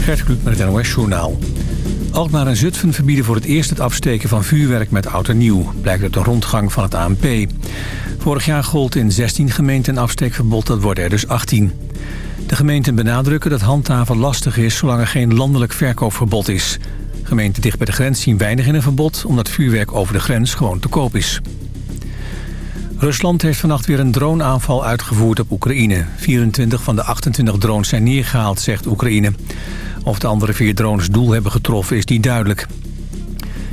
Gert Kluk met het NOS Journaal. Alkmaar en Zutphen verbieden voor het eerst het afsteken van vuurwerk met oud en nieuw. Blijkt uit een rondgang van het ANP. Vorig jaar gold in 16 gemeenten een afsteekverbod, dat worden er dus 18. De gemeenten benadrukken dat handhaven lastig is zolang er geen landelijk verkoopverbod is. Gemeenten dicht bij de grens zien weinig in een verbod... omdat vuurwerk over de grens gewoon te koop is. Rusland heeft vannacht weer een droneaanval uitgevoerd op Oekraïne. 24 van de 28 drones zijn neergehaald, zegt Oekraïne. Of de andere vier drones doel hebben getroffen is niet duidelijk.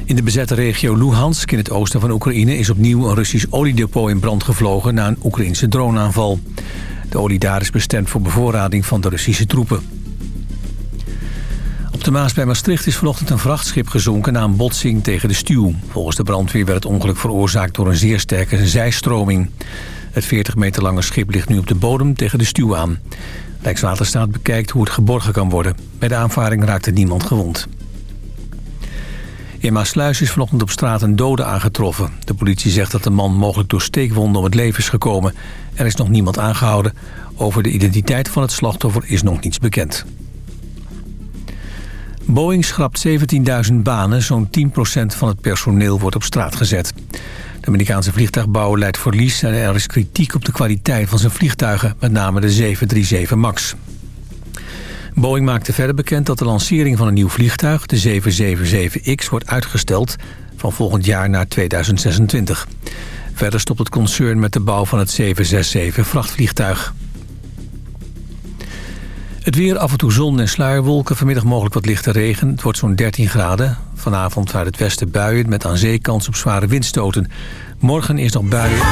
In de bezette regio Luhansk in het oosten van Oekraïne... is opnieuw een Russisch oliedepot in brand gevlogen na een Oekraïnse droneaanval. De olie daar is bestemd voor bevoorrading van de Russische troepen. Op de Maas bij Maastricht is vanochtend een vrachtschip gezonken na een botsing tegen de stuw. Volgens de brandweer werd het ongeluk veroorzaakt door een zeer sterke zijstroming. Het 40 meter lange schip ligt nu op de bodem tegen de stuw aan. Rijkswaterstaat bekijkt hoe het geborgen kan worden. Bij de aanvaring raakte niemand gewond. In Maasluis is vanochtend op straat een dode aangetroffen. De politie zegt dat de man mogelijk door steekwonden om het leven is gekomen. Er is nog niemand aangehouden. Over de identiteit van het slachtoffer is nog niets bekend. Boeing schrapt 17.000 banen, zo'n 10% van het personeel wordt op straat gezet. De Amerikaanse vliegtuigbouwer leidt verlies en er is kritiek op de kwaliteit van zijn vliegtuigen, met name de 737 MAX. Boeing maakte verder bekend dat de lancering van een nieuw vliegtuig, de 777X, wordt uitgesteld van volgend jaar naar 2026. Verder stopt het concern met de bouw van het 767 vrachtvliegtuig. Het weer, af en toe zon en sluierwolken. Vanmiddag mogelijk wat lichte regen. Het wordt zo'n 13 graden. Vanavond vanuit het westen buien met aan zee kans op zware windstoten. Morgen is nog buien en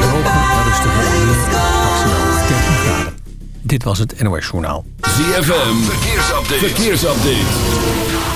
droog en rustige maximaal 13 graden. Dit was het NOS Journaal. ZFM, verkeersupdate.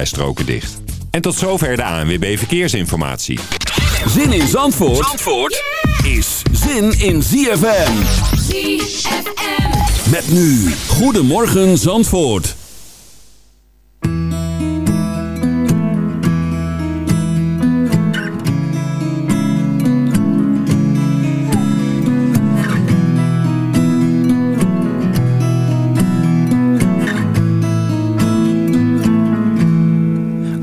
dicht. En tot zover de ANWB Verkeersinformatie. Zin in Zandvoort, Zandvoort is zin in ZFM. ZFM. Met nu, Goedemorgen Zandvoort.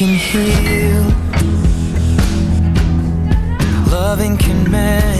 can heal. Loving can mend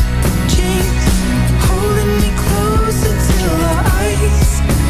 peace.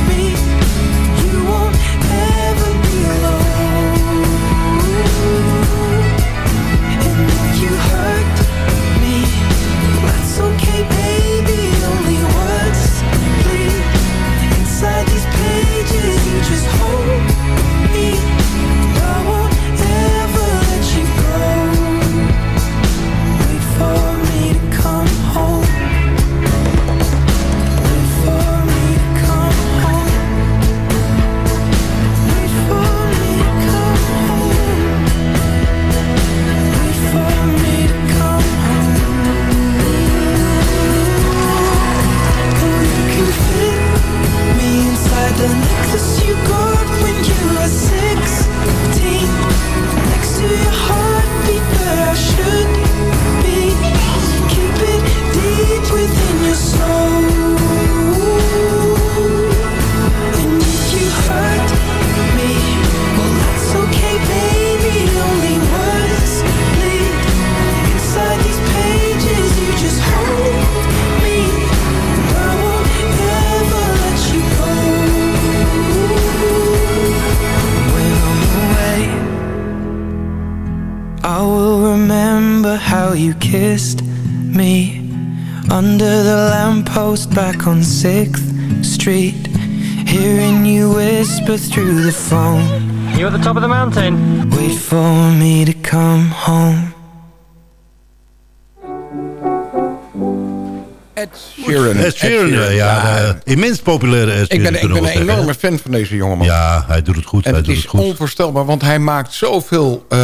Through the phone You at the top of the mountain? Wait for me to come home Ed Sheeran. Ed Sheeran, ja, ja, immens populaire Ed Sheeran. Ik ben, ik ben een enorme fan van deze jongeman. Ja, hij doet het goed. En hij het doet is het goed. onvoorstelbaar, want hij maakt zoveel uh,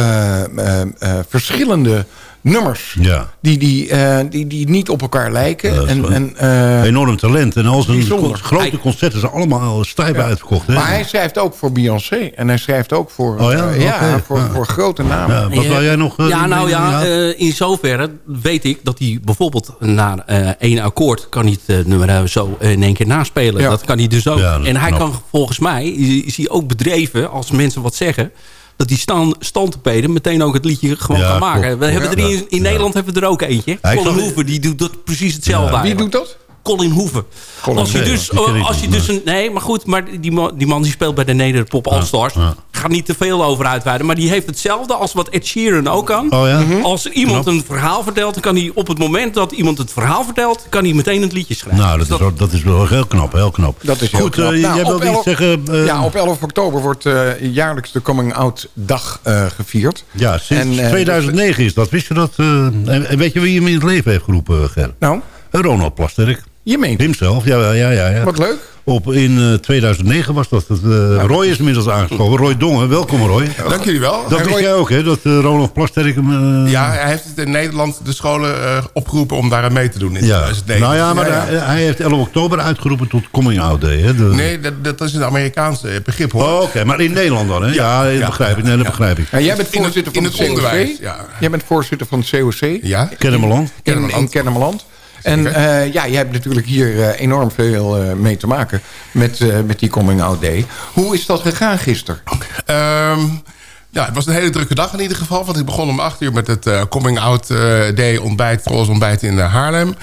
uh, uh, verschillende nummers. Ja. Die, die, uh, die, die niet op elkaar lijken. en, en, uh, enorm talent. En al zijn grote hij, concerten zijn allemaal stijf ja. uitverkocht. Hè? Maar hij schrijft ook voor Beyoncé. En hij schrijft ook voor, oh, ja? Uh, ja, voor, voor grote namen. Ja, wat wou jij nog? ja, nou ja, in zoverre weet ik dat hij bijvoorbeeld na één akkoord... kan hij het nummer zo in één keer naspelen. Dat kan hij dus ook. en hij knap. kan volgens mij, is hij ook bedreven als mensen wat zeggen dat die stand, standpeden meteen ook het liedje gewoon ja, gaan maken. Klopt. We hebben er in, in Nederland hebben we er ook eentje. Colin Hoeven, die doet dat precies hetzelfde. Wie doet dat? Colin Hoeven. Colin als je dus, als je dus een, nee, maar goed, maar die man die, man die speelt bij de Nederpop All-Stars. Ja, ja. Ga niet te veel over uitweiden, maar die heeft hetzelfde als wat Ed Sheeran ook kan. Oh ja? mm-hmm. Als iemand een verhaal vertelt, dan kan hij op het moment dat iemand het verhaal vertelt, kan hij meteen het liedje schrijven. Nou, dat, dus dat, is, wel, dat is wel heel knap, heel knap. Dat is heel goed, knap. Uh, nou, jij wilde iets zeggen... Uh, ja, op 11 oktober wordt uh, jaarlijks de Coming Out Dag uh, gevierd. Ja, sinds en, 2009 is dat. Wist je dat? en weet je wie hem in het leven heeft geroepen, Ger? Nou? Ronald Plasterk. Je meent Himself, ja, ja, ja, ja. Wat leuk. Op, in uh, 2009 was dat. Het, uh, Roy is inmiddels aangeschoven. Roy Dongen, welkom Roy. Dank jullie wel. Dat wist jij ook, hè? Dat uh, Ronald Plasterk hem... Uh... Ja, hij heeft het in Nederland de scholen opgeroepen om daar aan mee te doen in ja. 2009. Nou ja, maar ja, ja. hij heeft 11 oktober uitgeroepen tot Coming Out Day. Hè? De... Nee, dat, dat is een Amerikaanse begrip hoor. Oh, Oké, okay. maar in Nederland dan, hè? Ja, ja, begrijp ik. Nee, dat begrijp ik. Ja, jij bent voorzitter in, van in het, het onderwijs. Ja. Jij bent voorzitter van het COC. Ja. Kennemerland. In, in Kennemerland. En uh, ja, je hebt natuurlijk hier uh, enorm veel uh, mee te maken met, met die Coming Out Day. Hoe is dat gegaan gisteren? Um, ja, het was een hele drukke dag in ieder geval. Want ik begon om acht uur met het Coming Out Day ontbijt, volgens ontbijt in Haarlem.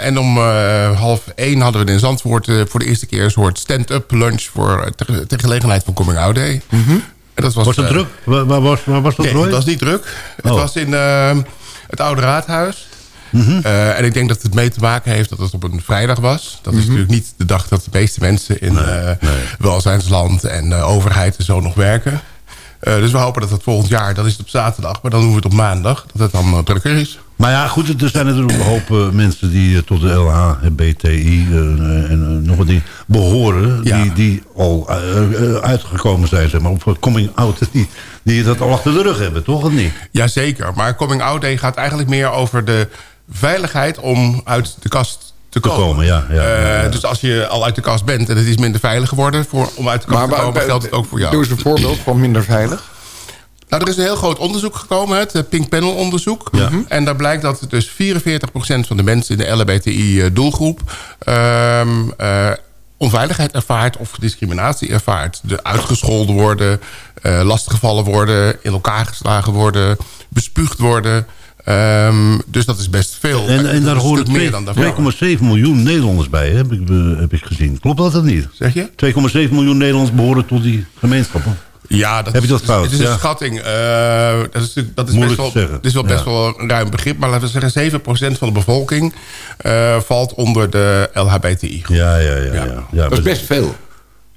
en om half één hadden we in Zandvoort voor de eerste keer een soort stand-up lunch voor ter, ter gelegenheid van Coming Out Day. Mm -hmm. en dat was, was het druk? Waar, was, was dat nee, het was niet druk. Oh. Het was in het Oude Raadhuis. Mhm. Mm -hmm. uh, en ik denk dat het mee te maken heeft dat het op een vrijdag was. Dat is mm -hmm. natuurlijk niet de dag dat de meeste mensen in nee, uh, nee. welzijnsland en uh, overheid en zo nog werken. dus we hopen dat het volgend jaar, dat is het op zaterdag, maar dan doen we het op maandag, dat het dan drukker is. Maar ja, goed, er zijn natuurlijk een hoop mensen die tot de LHBTI en nog wat die behoren, ja. die, die al uitgekomen zijn, zeg maar, op coming out, die, die dat al achter de rug hebben, toch of niet? Jazeker, maar coming out day gaat eigenlijk meer over de veiligheid om uit de kast te komen. Te komen ja, ja, ja, dus als je al uit de kast bent en het is minder veilig geworden... Voor, om uit de kast maar, te komen, geldt het ook voor jou. Doe eens een voorbeeld van minder veilig. Nou, er is een heel groot onderzoek gekomen, het Pink Panel onderzoek. Ja. En daar blijkt dat dus 44% van de mensen in de LHBTI-doelgroep... Uh, uh, onveiligheid ervaart of discriminatie ervaart. De uitgescholden worden, uh, lastiggevallen worden, in elkaar geslagen worden, bespuugd worden. Um, dus dat is best veel. En, en daar horen 2,7 miljoen Nederlanders bij, heb ik, heb ik gezien. Klopt dat of niet? Zeg je? 2,7 miljoen Nederlanders behoren tot die gemeenschappen. Ja, dat Heb je dat is, fout? Het is een schatting. Uh, dat is, dat is best wel, Het is wel best wel een ruim begrip. Maar laten we zeggen, 7% van de bevolking uh, valt onder de LHBTI. Ja, ja, ja. ja. ja. dat is best veel.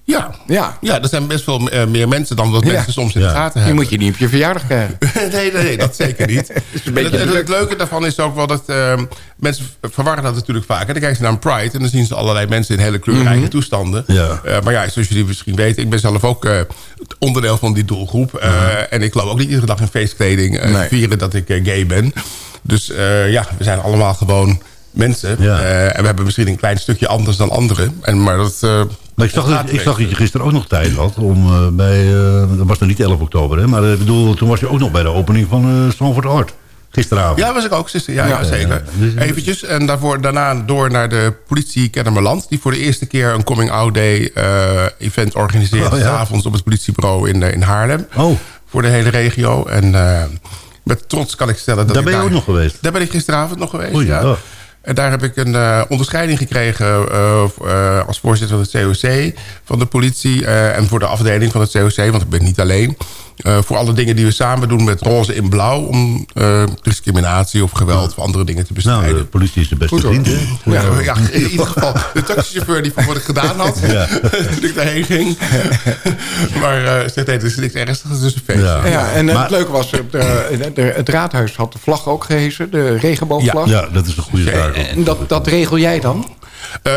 Ja. Ja. ja, er zijn best wel uh, meer mensen dan dat mensen soms in de gaten hebben. Die moet je niet op je verjaardag krijgen. nee, nee, nee, dat zeker niet. het, het, het, leuke daarvan is ook wel dat uh, mensen verwarren dat natuurlijk vaak. Dan kijken ze naar een Pride en dan zien ze allerlei mensen in hele kleurrijke mm -hmm. toestanden. Ja. Uh, maar ja, zoals jullie misschien weten, ik ben zelf ook onderdeel van die doelgroep. -huh. En ik geloof ook niet iedere dag in feestkleding nee. vieren dat ik gay ben. Dus ja, we zijn allemaal gewoon mensen. Ja. en we hebben misschien een klein stukje anders dan anderen. En, maar dat... Maar ik zag, dat, ik zag dat je gisteren ook nog tijd had om uh, bij... Dat was dan niet 11 oktober, hè? Maar ik bedoel, toen was je ook nog bij de opening van Stanford Art. Gisteravond. Ja, was ik ook. Gisteren, ja, ja, ja zeker. Dus, Eventjes. En daarvoor, daarna door naar de politie Kennemerland. Die voor de eerste keer een Coming Out Day event organiseert. Oh, avonds op het politiebureau in, in Haarlem. Oh. Voor de hele regio. En met trots kan ik stellen dat daar ik ben je daar, ook nog geweest? Daar ben ik gisteravond nog geweest, Oei, ja. En daar heb ik een uh, onderscheiding gekregen uh, uh, als voorzitter van het COC, van de politie en voor de afdeling van het COC, want ik ben niet alleen. Voor alle dingen die we samen doen met roze in blauw om discriminatie of geweld of andere dingen te bestrijden. Nou, de politie is de beste vriend, ja, ja, in ieder geval de taxichauffeur die van wat ik gedaan had ja. toen ik daarheen ging. maar uh, zegt, nee, het is niks ernstigs, het is een feestje. Ja, ja en maar, het leuke was, de, de, het raadhuis had de vlag ook gehezen, de regenboogvlag. Ja, dat is een goede zaak. En dat, dat regel jij dan? Uh,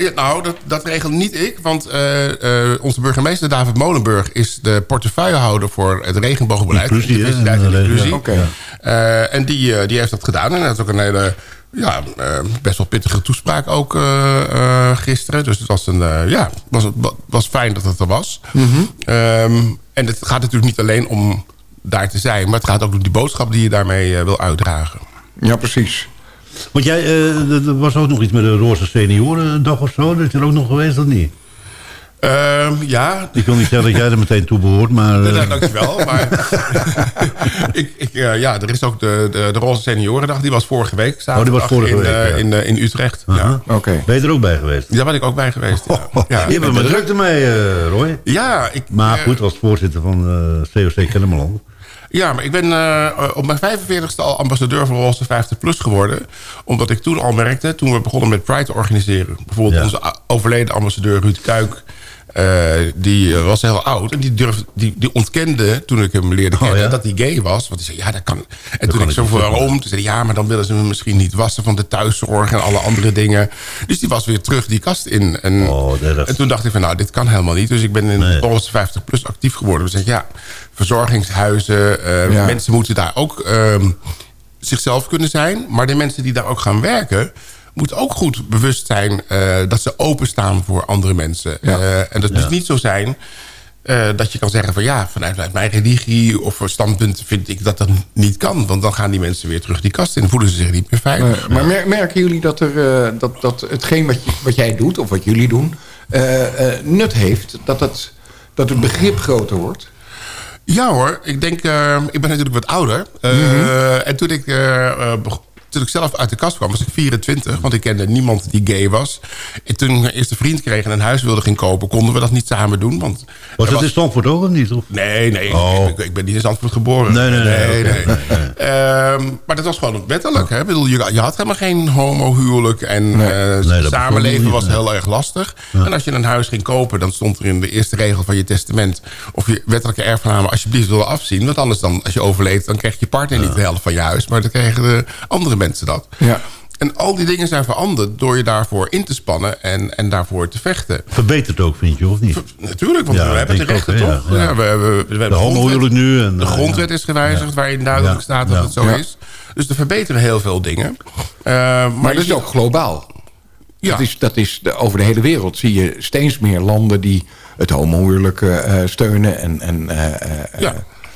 ja, nou, dat, dat regel niet ik. Want uh, uh, onze burgemeester David Molenburg... is de portefeuillehouder voor het regenboogbeleid. Inclusie, de en inclusie. Okay. en die, die heeft dat gedaan. En hij had ook een hele... Ja, best wel pittige toespraak ook gisteren. Dus het was, een, ja, was, was fijn dat het er was. Mm -hmm. um, en het gaat natuurlijk niet alleen om daar te zijn... maar het gaat ook om die boodschap die je daarmee wil uitdragen. Ja, precies. Want jij, uh, er was ook nog iets met de Roze Seniorendag of zo. Dat is er ook nog geweest, of niet? Uh, ja. Ik wil niet zeggen dat jij er meteen toe behoort, maar... Uh... Ja, dankjewel, maar... ik, ik, uh, ja, er is ook de, de, de Roze Seniorendag, die was vorige week. Oh, die was vorige in, week, ja. in, in, Utrecht. -huh. ja. Okay. Ben je er ook bij geweest? Daar ben ik ook bij geweest, ja. Oh, ja je bent met druk ermee, Roy. Ja. Ik, maar goed, als voorzitter van COC Kennemerland... Ja, maar ik ben uh, op mijn 45ste al ambassadeur van Roze 50 Plus geworden. Omdat ik toen al merkte, toen we begonnen met Pride te organiseren... bijvoorbeeld ja. onze overleden ambassadeur Ruud Kuik... Uh, die was heel oud en die, durfde, die, die ontkende toen ik hem leerde kennen... Oh, ja? dat hij gay was. Want hij zei, ja, dat kan... En dat toen ik zo waarom, toen zei hij... ja, maar dan willen ze me misschien niet wassen van de thuiszorg... en alle andere dingen. Dus die was weer terug die kast in. En, oh, dat... en toen dacht ik van, nou, dit kan helemaal niet. Dus ik ben in nee. Roze 50 Plus actief geworden. We zeggen, ja, verzorgingshuizen... Uh, ja. mensen moeten daar ook uh, zichzelf kunnen zijn. Maar de mensen die daar ook gaan werken moet ook goed bewust zijn uh, dat ze openstaan voor andere mensen. Uh, en dat moet Ja. niet zo zijn uh, dat je kan zeggen van ja, vanuit, mijn religie of standpunt vind ik dat dat niet kan. Want dan gaan die mensen weer terug die kast in en voelen ze zich niet meer veilig. Uh, maar mer merken jullie dat, er, uh, dat, dat hetgeen wat, je, wat jij doet of wat jullie doen nut heeft? Dat het, dat het begrip groter wordt? Ja hoor, ik denk, ik ben natuurlijk wat ouder. Mm -hmm. En toen ik, toen ik zelf uit de kast kwam, was ik 24. Want ik kende niemand die gay was. En toen mijn eerste vriend kreeg en een huis wilde gaan kopen... konden we dat niet samen doen. Want was dat was... in Stamford ook of niet? Of? Nee, nee. Oh. Ik, ik, ben niet in Stamford geboren. Nee, nee, nee. nee, nee, nee. um, maar dat was gewoon wettelijk. Hè? Bedoel, je, je had helemaal geen homohuwelijk. En uh, nee, samenleven was heel erg lastig. En als je een huis ging kopen... dan stond er in de eerste regel van je testament... of je wettelijke erfgename alsjeblieft wilde afzien. Want anders dan, als je overleed... dan kreeg je partner niet de helft van je huis. Maar dan kregen de andere mensen dat. Ja. En al die dingen zijn veranderd door je daarvoor in te spannen en, en daarvoor te vechten. Verbeterd ook, vind je, of niet? Ver, natuurlijk, want ja, we hebben de rechten ook, toch? Ja, ja. we, we, we, de nu. En, de grondwet is gewijzigd waarin duidelijk staat dat het zo is. Dus er verbeteren heel veel dingen. Uh, maar, maar dat is ook globaal. Ja. Dat is, dat is de, over de hele wereld zie je steeds meer landen die het homohuwelijk uh, steunen. En, en, uh, ja.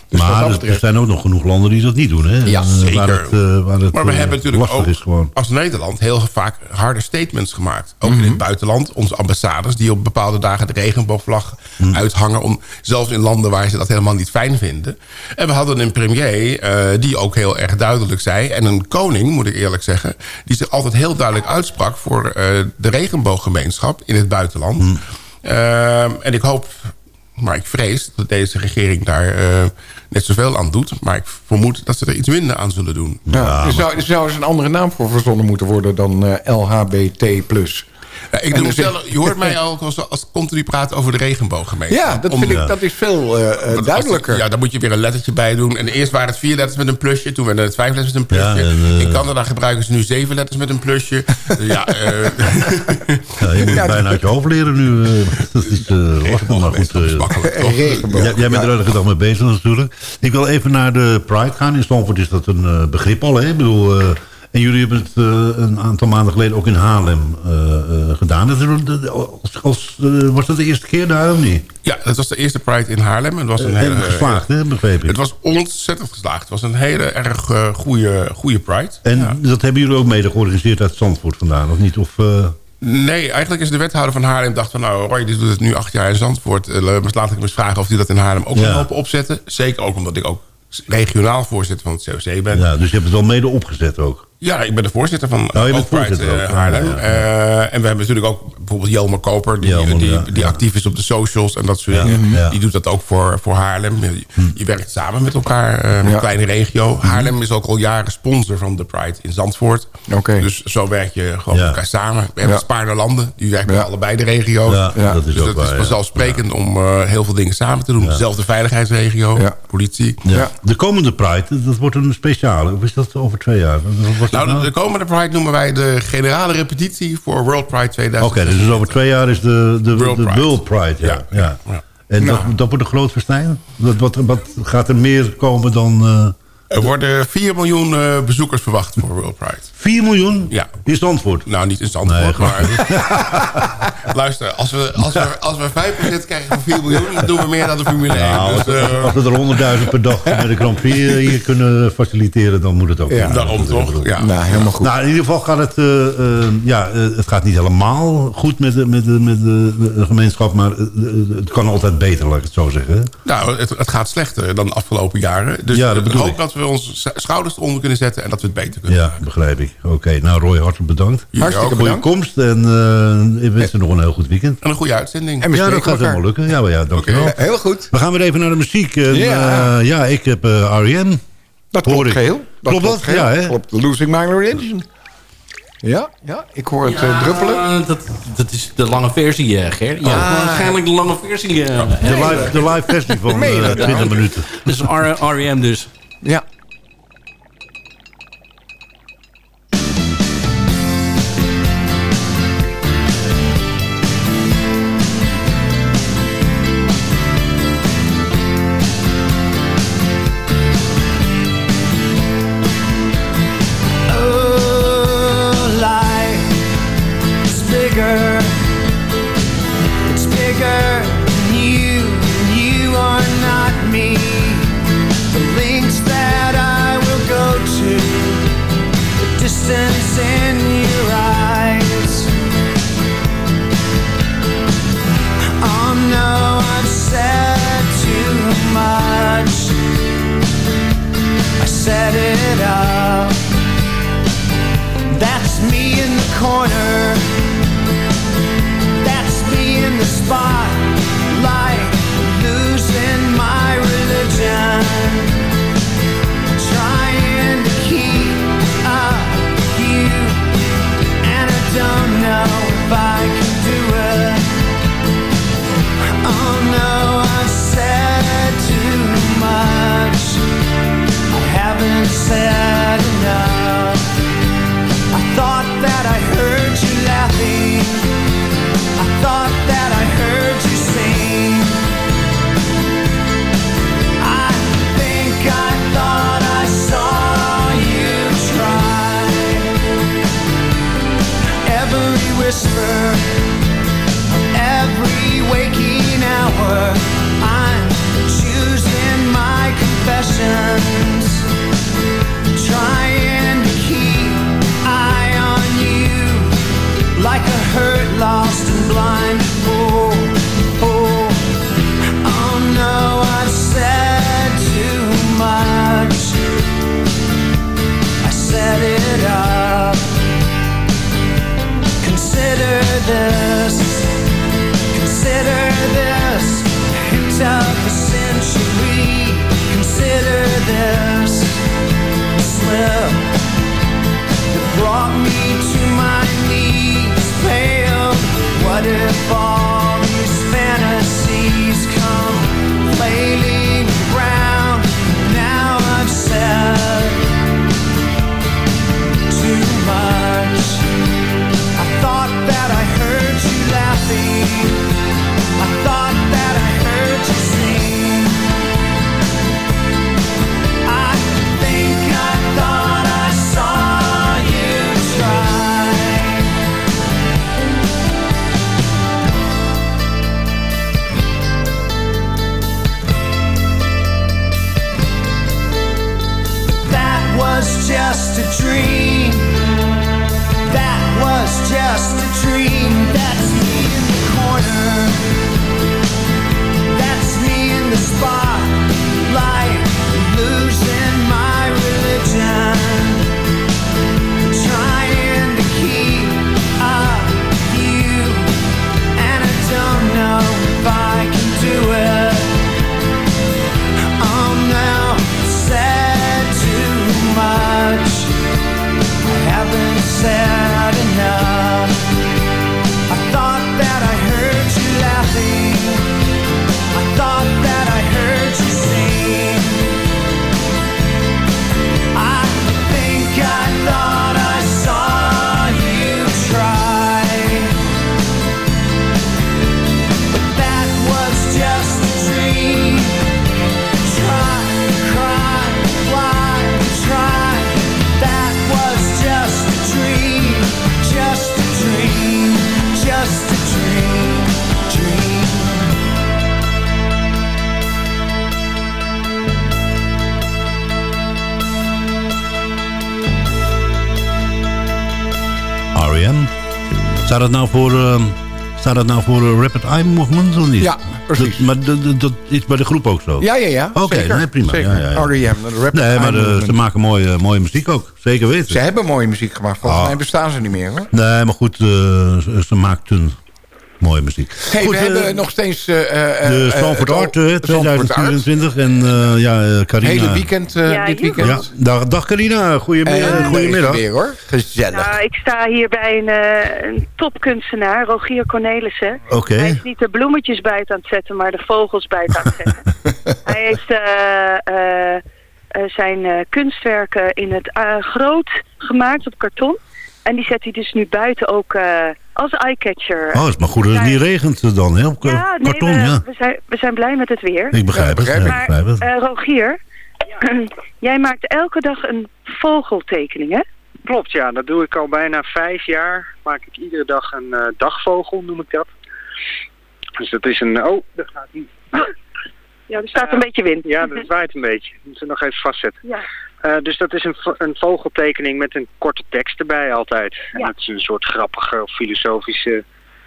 Dus maar er zijn ook nog genoeg landen die dat niet doen. Hè? Ja, zeker. Waar het, uh, waar het, maar we uh, hebben natuurlijk ook als Nederland heel vaak harde statements gemaakt. Ook Mhm. in het buitenland. Onze ambassades die op bepaalde dagen de regenboogvlag Mhm. uithangen. Om, zelfs in landen waar ze dat helemaal niet fijn vinden. En we hadden een premier uh, die ook heel erg duidelijk zei. En een koning, moet ik eerlijk zeggen. Die zich altijd heel duidelijk uitsprak voor de regenbooggemeenschap in het buitenland. Mhm. en ik hoop maar ik vrees dat deze regering daar net zoveel aan doet. Maar ik vermoed dat ze er iets minder aan zullen doen. Ja, ja, er, zou, er zou eens een andere naam voor verzonnen moeten worden dan uh, LHBT+. Ja, ik doe je hoort mij ook als, als continu praten over de regenbooggemeenschap. Ja, dat, vind ik, dat is veel uh, duidelijker. ja, dan moet je weer een lettertje bij doen. En eerst waren het vier letters met een plusje. Toen werden het vijf letters met een plusje. Ja, en, uh, In Canada gebruiken ze nu zeven letters met een plusje. ja, uh, ja, je moet ja, bijna uit je hoofd leren nu. dat is lastig, maar goed. jij, jij bent er elke dag mee bezig natuurlijk. Ik wil even naar de Pride gaan. In Stamford is dat een begrip al. Hè? Ik bedoel... En jullie hebben het uh, een aantal maanden geleden ook in Haarlem uh, uh, gedaan. Als, als, was dat de eerste keer daar of niet? Ja, dat was de eerste Pride in Haarlem. Het was een hele, geslaagd, hè, begreep ik. Het was ontzettend geslaagd. Het was een hele erg goede, goede Pride. En ja. dat hebben jullie ook mede georganiseerd uit Zandvoort vandaan, of niet? Of, Nee, eigenlijk is de wethouder van Haarlem dacht van... nou, Roy, die doet het nu acht jaar in Zandvoort. laat ik hem eens vragen of hij dat in Haarlem ook ja. kan helpen opzetten. Zeker ook omdat ik ook regionaal voorzitter van het COC ben. Ja, dus je hebt het wel mede opgezet ook? Ja, ik ben de voorzitter van oh, Pride uh, Haarlem. Ja, ja, ja. Uh, en we hebben natuurlijk ook bijvoorbeeld Jelmer Koper... die, Jelmer, die, die actief is op de socials en dat soort dingen. Die doet dat ook voor, voor Haarlem. Je, Hm. je werkt samen met elkaar, uh, een kleine regio. Haarlem is ook al jaren sponsor van de Pride in Zandvoort. Okay. Dus zo werk je gewoon met elkaar samen. We hebben Spaarne Landen, die werken met allebei de regio's. Ja, dat is dus ook dat is vanzelfsprekend om uh, heel veel dingen samen te doen. Dezelfde veiligheidsregio, politie. De komende Pride, dat wordt een speciale. Of is dat over twee jaar? Wat nou, de komende Pride noemen wij de generale repetitie voor World Pride 2000. Oké, okay, dus over twee jaar is de, de, World de Pride. World Pride. Ja. Ja. En nou. dat, dat wordt een groot festijn? Wat, wat, wat gaat er meer komen dan... Uh... Er worden 4 miljoen uh, bezoekers verwacht voor World Pride. 4 miljoen? Ja. In Zandvoort? Nou, niet in Zandvoort, nee, maar... Luister, als we, als, we, als we 5% krijgen van 4 miljoen... dan doen we meer dan de Formule 1. Nou, dus, uh... Als we er 100.000 per dag met de Grand Prix hier kunnen faciliteren... dan moet het ook. Ja, daarom toch? Ja. Nou, helemaal goed. Nou, in ieder geval gaat het... ja, het gaat niet helemaal goed met de, met de, met de, de gemeenschap... maar het kan altijd beter, laat ik het zo zeggen. Nou, het, het gaat slechter dan de afgelopen jaren. Dus ja, dat ik hoop ik. dat we onze schouders eronder kunnen zetten... en dat we het beter kunnen Ja, maken. begrijp ik. Oké, okay. nou Roy, hartelijk bedankt. Hartstikke voor je komst en uh, ik wens je nog een heel goed weekend. En een goede uitzending. En we ja, dat gaat helemaal lukken. Ja, maar ja, dankjewel. Okay. Heel goed. We gaan weer even naar de muziek. En, Ja. uh, ja, ik heb uh, R.E.M. Dat Hoor klopt ik. geheel. Dat Klopt dat? geheel. Ja, hè? Klopt. Losing My Religion. Ja, ja, ik hoor het uh, druppelen. Dat, dat is de lange versie, uh, Ger. Ja, Ah. waarschijnlijk de lange versie. Uh, De live, de live versie van uh, dat 20 nou? minuten. Dus R.E.M. dus. Ja. If all R.E.M. Staat dat nou voor, uh, staat dat nou voor uh, Rapid Eye Movement of niet? Ja, precies. Dat, maar dat- is bij de groep ook zo? Ja, ja, ja. Oké, nee, prima. Zeker. Ja, ja, ja. R.E.M., de Rapid Nee, Eye maar de- Movement. ze maken mooie, mooie muziek ook. Zeker weten. Ze hebben mooie muziek gemaakt. Volgens Ah. mij bestaan ze niet meer, hoor. Nee, maar goed, eh, ze, ze maakten mooie muziek. Hey, goed, we eh, hebben nog steeds... eh, eh, de eh, Stanford het Art al- eh, Zandvoort Art. 2024 en eh, ja, eh, Carina. Hele weekend eh, Ja, dit weekend. Ja, dag, dag Carina, goedemiddag. Goedemiddag. weer hoor. Gezellig. Nou, ik sta hier bij een, eh, een topkunstenaar, Rogier Cornelissen. Oké. Hij is niet de bloemetjes buiten aan het zetten, maar de vogels buiten aan het zetten. Hij heeft eh, eh, eh, zijn eh, kunstwerken in het groot gemaakt op karton. En die zet hij dus nu buiten ook eh, als eyecatcher. Oh, het is maar goed dat het niet regent eh, dan, hè? Op eh, ja, nee, karton, we, ja. we, zijn, we zijn blij met het weer. Ik begrijp het. begrijp ja, begrijp het. Eh, Rogier, jij maakt elke dag een vogeltekening, hè? Klopt, ja. Dat doe ik al bijna vijf jaar. Maak ik iedere dag een eh, dagvogel, noem ik dat. Dus dat is een... Oh, daar gaat hij. Ja, er staat een beetje wind. Ja, dat waait een beetje. Moeten we nog even vastzetten. Ja. Eh, dus dat is een, een vogeltekening met een korte tekst erbij altijd. En Ja. dat is een soort grappige of filosofische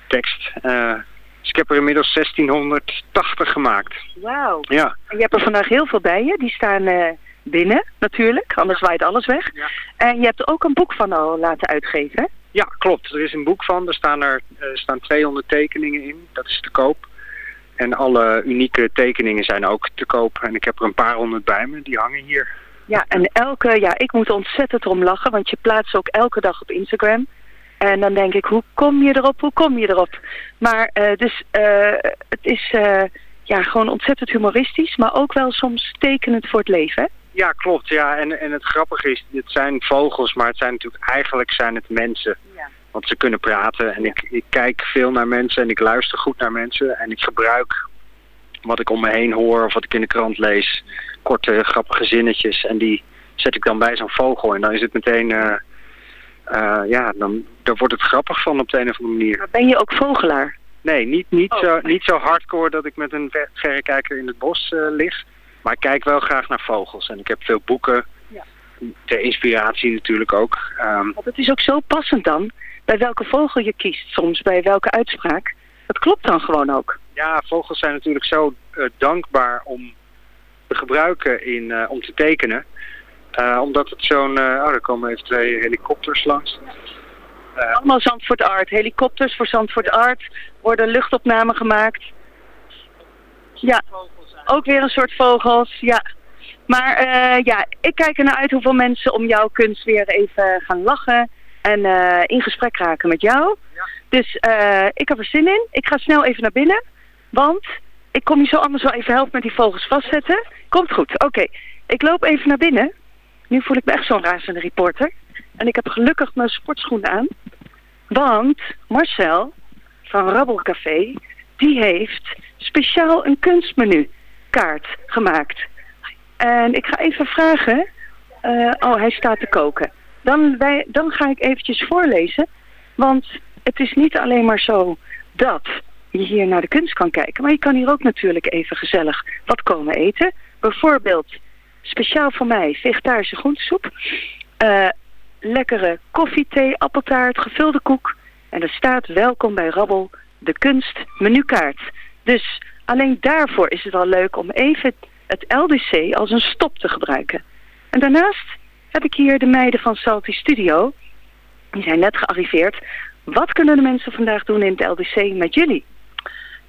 tekst. Eh, dus ik heb er inmiddels 1680 gemaakt. Wauw. Ja, En je hebt er vandaag heel veel bij je. Die staan eh, binnen, natuurlijk. Anders waait alles weg. Ja. En je hebt er ook een boek van al laten uitgeven, ja klopt. Er is een boek van. Er staan, er, eh, staan 200 tekeningen in. Dat is te koop. En alle unieke tekeningen zijn ook te koop. En ik heb er een paar honderd bij me. Die hangen hier. Ja, en elke... Ja, ik moet ontzettend om lachen, want je plaatst ook elke dag op Instagram. En dan denk ik, hoe kom je erop, hoe kom je erop? Maar eh, dus eh, het is eh, ja, gewoon ontzettend humoristisch, maar ook wel soms tekenend voor het leven, hè? Ja, klopt. Ja. En, en het grappige is, dit zijn vogels, maar het zijn natuurlijk eigenlijk zijn het mensen. Ja. Want ze kunnen praten en ik, ik kijk veel naar mensen en ik luister goed naar mensen. En ik gebruik wat ik om me heen hoor of wat ik in de krant lees. Korte, grappige zinnetjes. En die zet ik dan bij zo'n vogel. En dan is het meteen, eh, eh, ja, dan, dan wordt het grappig van op de een of andere manier. Maar ben je ook vogelaar? Nee, niet, niet, Oh. zo, niet zo hardcore dat ik met een ver- verrekijker in het bos eh, lig. Maar ik kijk wel graag naar vogels. En ik heb veel boeken. Ja. Ter inspiratie natuurlijk ook. Ehm, Want het is ook zo passend dan, bij welke vogel je kiest soms, bij welke uitspraak. Dat klopt dan gewoon ook. ja, vogels zijn natuurlijk zo dankbaar om gebruiken in, eh, om te tekenen. Eh, omdat het zo'n... eh, oh, er komen even twee helikopters langs. Allemaal Zandvoort Art. Helikopters voor Zandvoort Art. Worden luchtopnamen gemaakt. Ja, ook weer een soort vogels. Ja. Maar uh, ja, ik kijk er naar uit hoeveel mensen om jouw kunst weer even gaan lachen. En uh, in gesprek raken met jou. Ja. Dus uh, ik heb er zin in. Ik ga snel even naar binnen. Want ik kom je zo anders wel even helpen met die vogels vastzetten. Komt goed, oké. Ik loop even naar binnen. Nu voel ik me echt zo'n razende reporter. En ik heb gelukkig mijn sportschoenen aan. Want Marcel van Rabbelcafé, die heeft speciaal een kunstmenu kaart gemaakt. En ik ga even vragen... Uh, oh, hij staat te koken. Dan, dan ga ik eventjes voorlezen. Want het is niet alleen maar zo dat je hier naar de kunst kan kijken. Maar je kan hier ook natuurlijk even gezellig wat komen eten. Bijvoorbeeld speciaal voor mij vegetarische groentesoep. Uh, lekkere koffie, thee, appeltaart, gevulde koek. En er staat welkom bij Rabbel de kunst menukaart. Dus alleen daarvoor is het al leuk om even het LDC als een stop te gebruiken. En daarnaast heb ik hier de meiden van Salty Studio. Die zijn net gearriveerd. Wat kunnen de mensen vandaag doen in het LDC met jullie?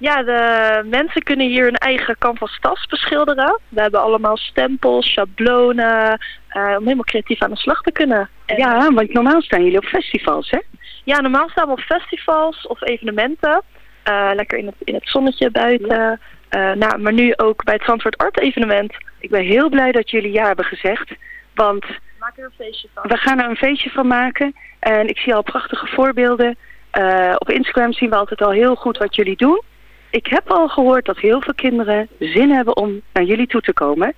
Ja, de mensen kunnen hier hun eigen canvas tas beschilderen. We hebben allemaal stempels, schablonen, uh, om helemaal creatief aan de slag te kunnen. Ja, want normaal staan jullie op festivals, hè? Ja, normaal staan we op festivals of evenementen. Uh, lekker in het, in het zonnetje buiten. Uh, nou, maar nu ook bij het Zandvoort Art evenement. Ik ben heel blij dat jullie ja hebben gezegd. Want Maak er een feestje van. we gaan er een feestje van maken. En ik zie al prachtige voorbeelden. Op Instagram zien we altijd al heel goed wat jullie doen. Ik heb al gehoord dat heel veel kinderen zin hebben om naar jullie toe te komen.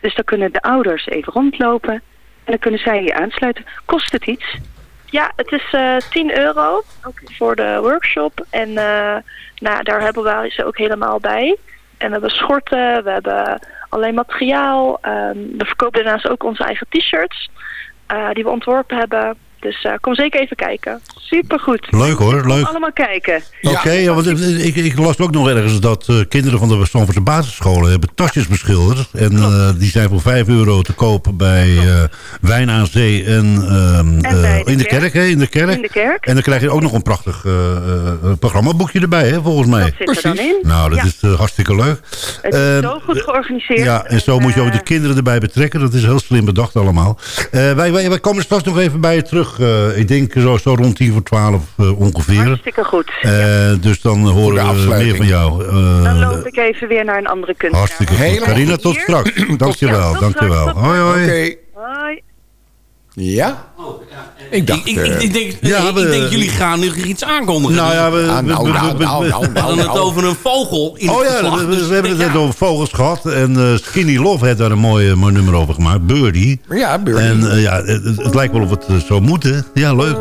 Dus dan kunnen de ouders even rondlopen. En dan kunnen zij je aansluiten. Kost het iets? Ja, het is uh, 10 euro voor de workshop. En uh, nou, daar hebben we ze ook helemaal bij. En we hebben schorten, we hebben alleen materiaal. Um, we verkopen daarnaast ook onze eigen t-shirts. Uh, die we ontworpen hebben. Dus kom zeker even kijken. Supergoed. Leuk hoor, leuk. allemaal kijken. Oké, okay, ja. want ik, ik, las ook nog ergens dat uh, kinderen van de Stamfordse basisscholen hebben tasjes beschilderd. En uh, die zijn voor 5 euro te kopen bij Wijn aan Zee en, en de in, de kerk, hè, in de kerk. In de kerk. En dan krijg je ook nog een prachtig programmaboekje erbij, hè, volgens mij. Dat zit Precies. er dan in. Nou, dat ja. is hartstikke leuk. Het is zo goed georganiseerd. Ja, en zo moet je ook de kinderen erbij betrekken. Dat is heel slim bedacht allemaal. wij, wij, wij komen straks nog even bij je terug uh, ik denk zo, zo rond 10 voor 12 uh, ongeveer. Hartstikke goed. Uh, ja. Dus dan horen we meer van jou. dan loop ik even weer naar een andere kunstenaar. Hartstikke goed. Carina, tot straks. dankjewel, ja, dankjewel. Hoi, hoi. Okay. Hoi. Ja? Oh, ja. Ik dacht... Ik, ik, ik, denk, ja, we, ik denk, jullie gaan nu iets aankondigen. Nou ja, we, we hadden het over een vogel in Oh ja, we, we, hebben het net over vogels gehad. En uh, Skinny Love heeft daar een mooi, mooi nummer over gemaakt. Birdie. Ja, Birdie. En uh, ja, het, het, lijkt wel of het uh, zou moeten. Ja, leuk.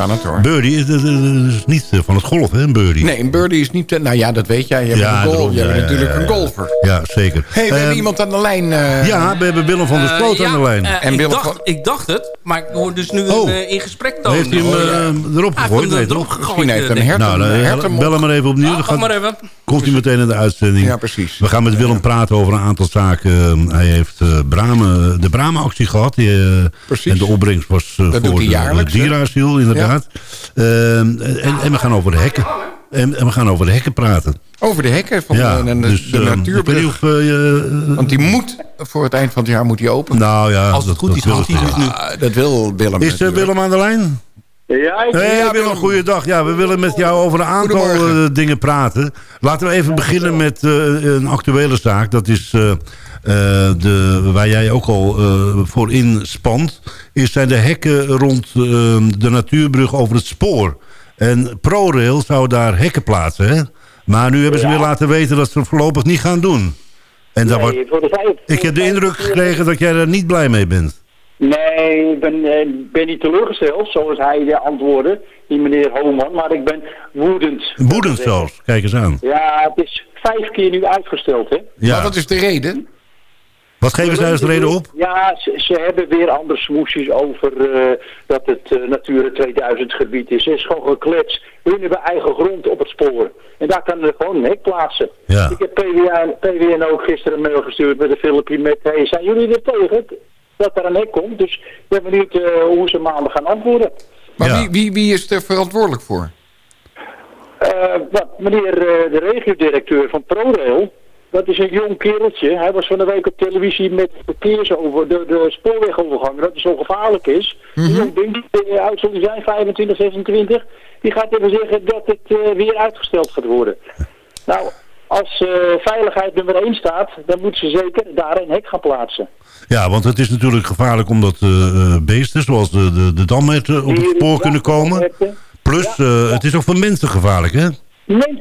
Kan het hoor. Is niet... Nou ja, dat weet jij. Je hebt, ja, een goal, je hebt natuurlijk een golfer. Ja, zeker. hey, we hebben iemand aan de lijn. Uh... Ja, we hebben Willem van der Sloot uh, aan de lijn. en ik, dacht, ik dacht het, maar ik hoor dus nu oh. in gesprek tonen. Heeft hij hem oh, erop gegooid? Nee, erop gegooid. Misschien heeft een nou, herten Bel hem maar even opnieuw. Ah, maar even. Komt hij meteen in de uitzending. Ja, precies. We gaan met Willem praten over een aantal zaken. Hij heeft Bramen, de Bramen-actie gehad. Die, en de opbrengst was voor de dierasiel, inderdaad. Ehm, en, en, we gaan over de hekken. En, en, we gaan over de hekken praten. Over de hekken van ja, de, de, dus, de ehm, natuurbrug. Uh, Want die moet voor het eind van het jaar moet die open. Nou ja, Als het goed is, gaat hij dus nu. dat wil Willem Is er Willem aan de lijn? Ja, ik hey, ja, Willem, goeiedag. Ja, we willen met jou over een aantal uh, dingen praten. Laten we even beginnen met uh, een actuele zaak. Dat is uh, de, waar jij ook al voor inspant. Is zijn de hekken rond de natuurbrug over het spoor. En ProRail zou daar hekken plaatsen, hè? Maar nu hebben ze weer laten weten dat ze het voorlopig niet gaan doen. En dat nee, wordt... Ik heb de indruk gekregen dat jij er niet blij mee bent. Nee, ik ben, eh, ben niet teleurgesteld, zoals hij antwoordde, die meneer Homan, maar ik ben woedend. Woedend zelfs, kijk eens aan. Ja, het is vijf keer nu uitgesteld, hè. Ja. Maar wat is de reden? Wat geven zij als reden op? Ja, ze, ze hebben weer andere smoesjes over uh, dat het uh, Natura 2000 gebied is. Het is gewoon geklets. Hun hebben eigen grond op het spoor. En daar kan er gewoon een hek plaatsen. Ja. Ik heb PWN, PWN ook gisteren een mail gestuurd met een filmpje met... Hey, zijn jullie er tegen dat er een hek komt? Dus ik ben benieuwd uh, hoe ze maanden gaan antwoorden. Maar wie, wie, wie is er verantwoordelijk voor? wat, meneer de regiodirecteur van ProRail... Dat is een jong kereltje. Hij was van de week op televisie met verkeers over de, de spoorwegovergang. Dat het zo gevaarlijk is. Mm -hmm. Oud zal die zijn, 25, 26. Die gaat even zeggen dat het uh, weer uitgesteld gaat worden. Nou, als uh, veiligheid nummer 1 staat, dan moeten ze zeker daar een hek gaan plaatsen. Ja, want het is natuurlijk gevaarlijk omdat uh, beesten, zoals de, de, de damherten, op het spoor kunnen komen. Plus, ja, het is ook voor mensen gevaarlijk, hè?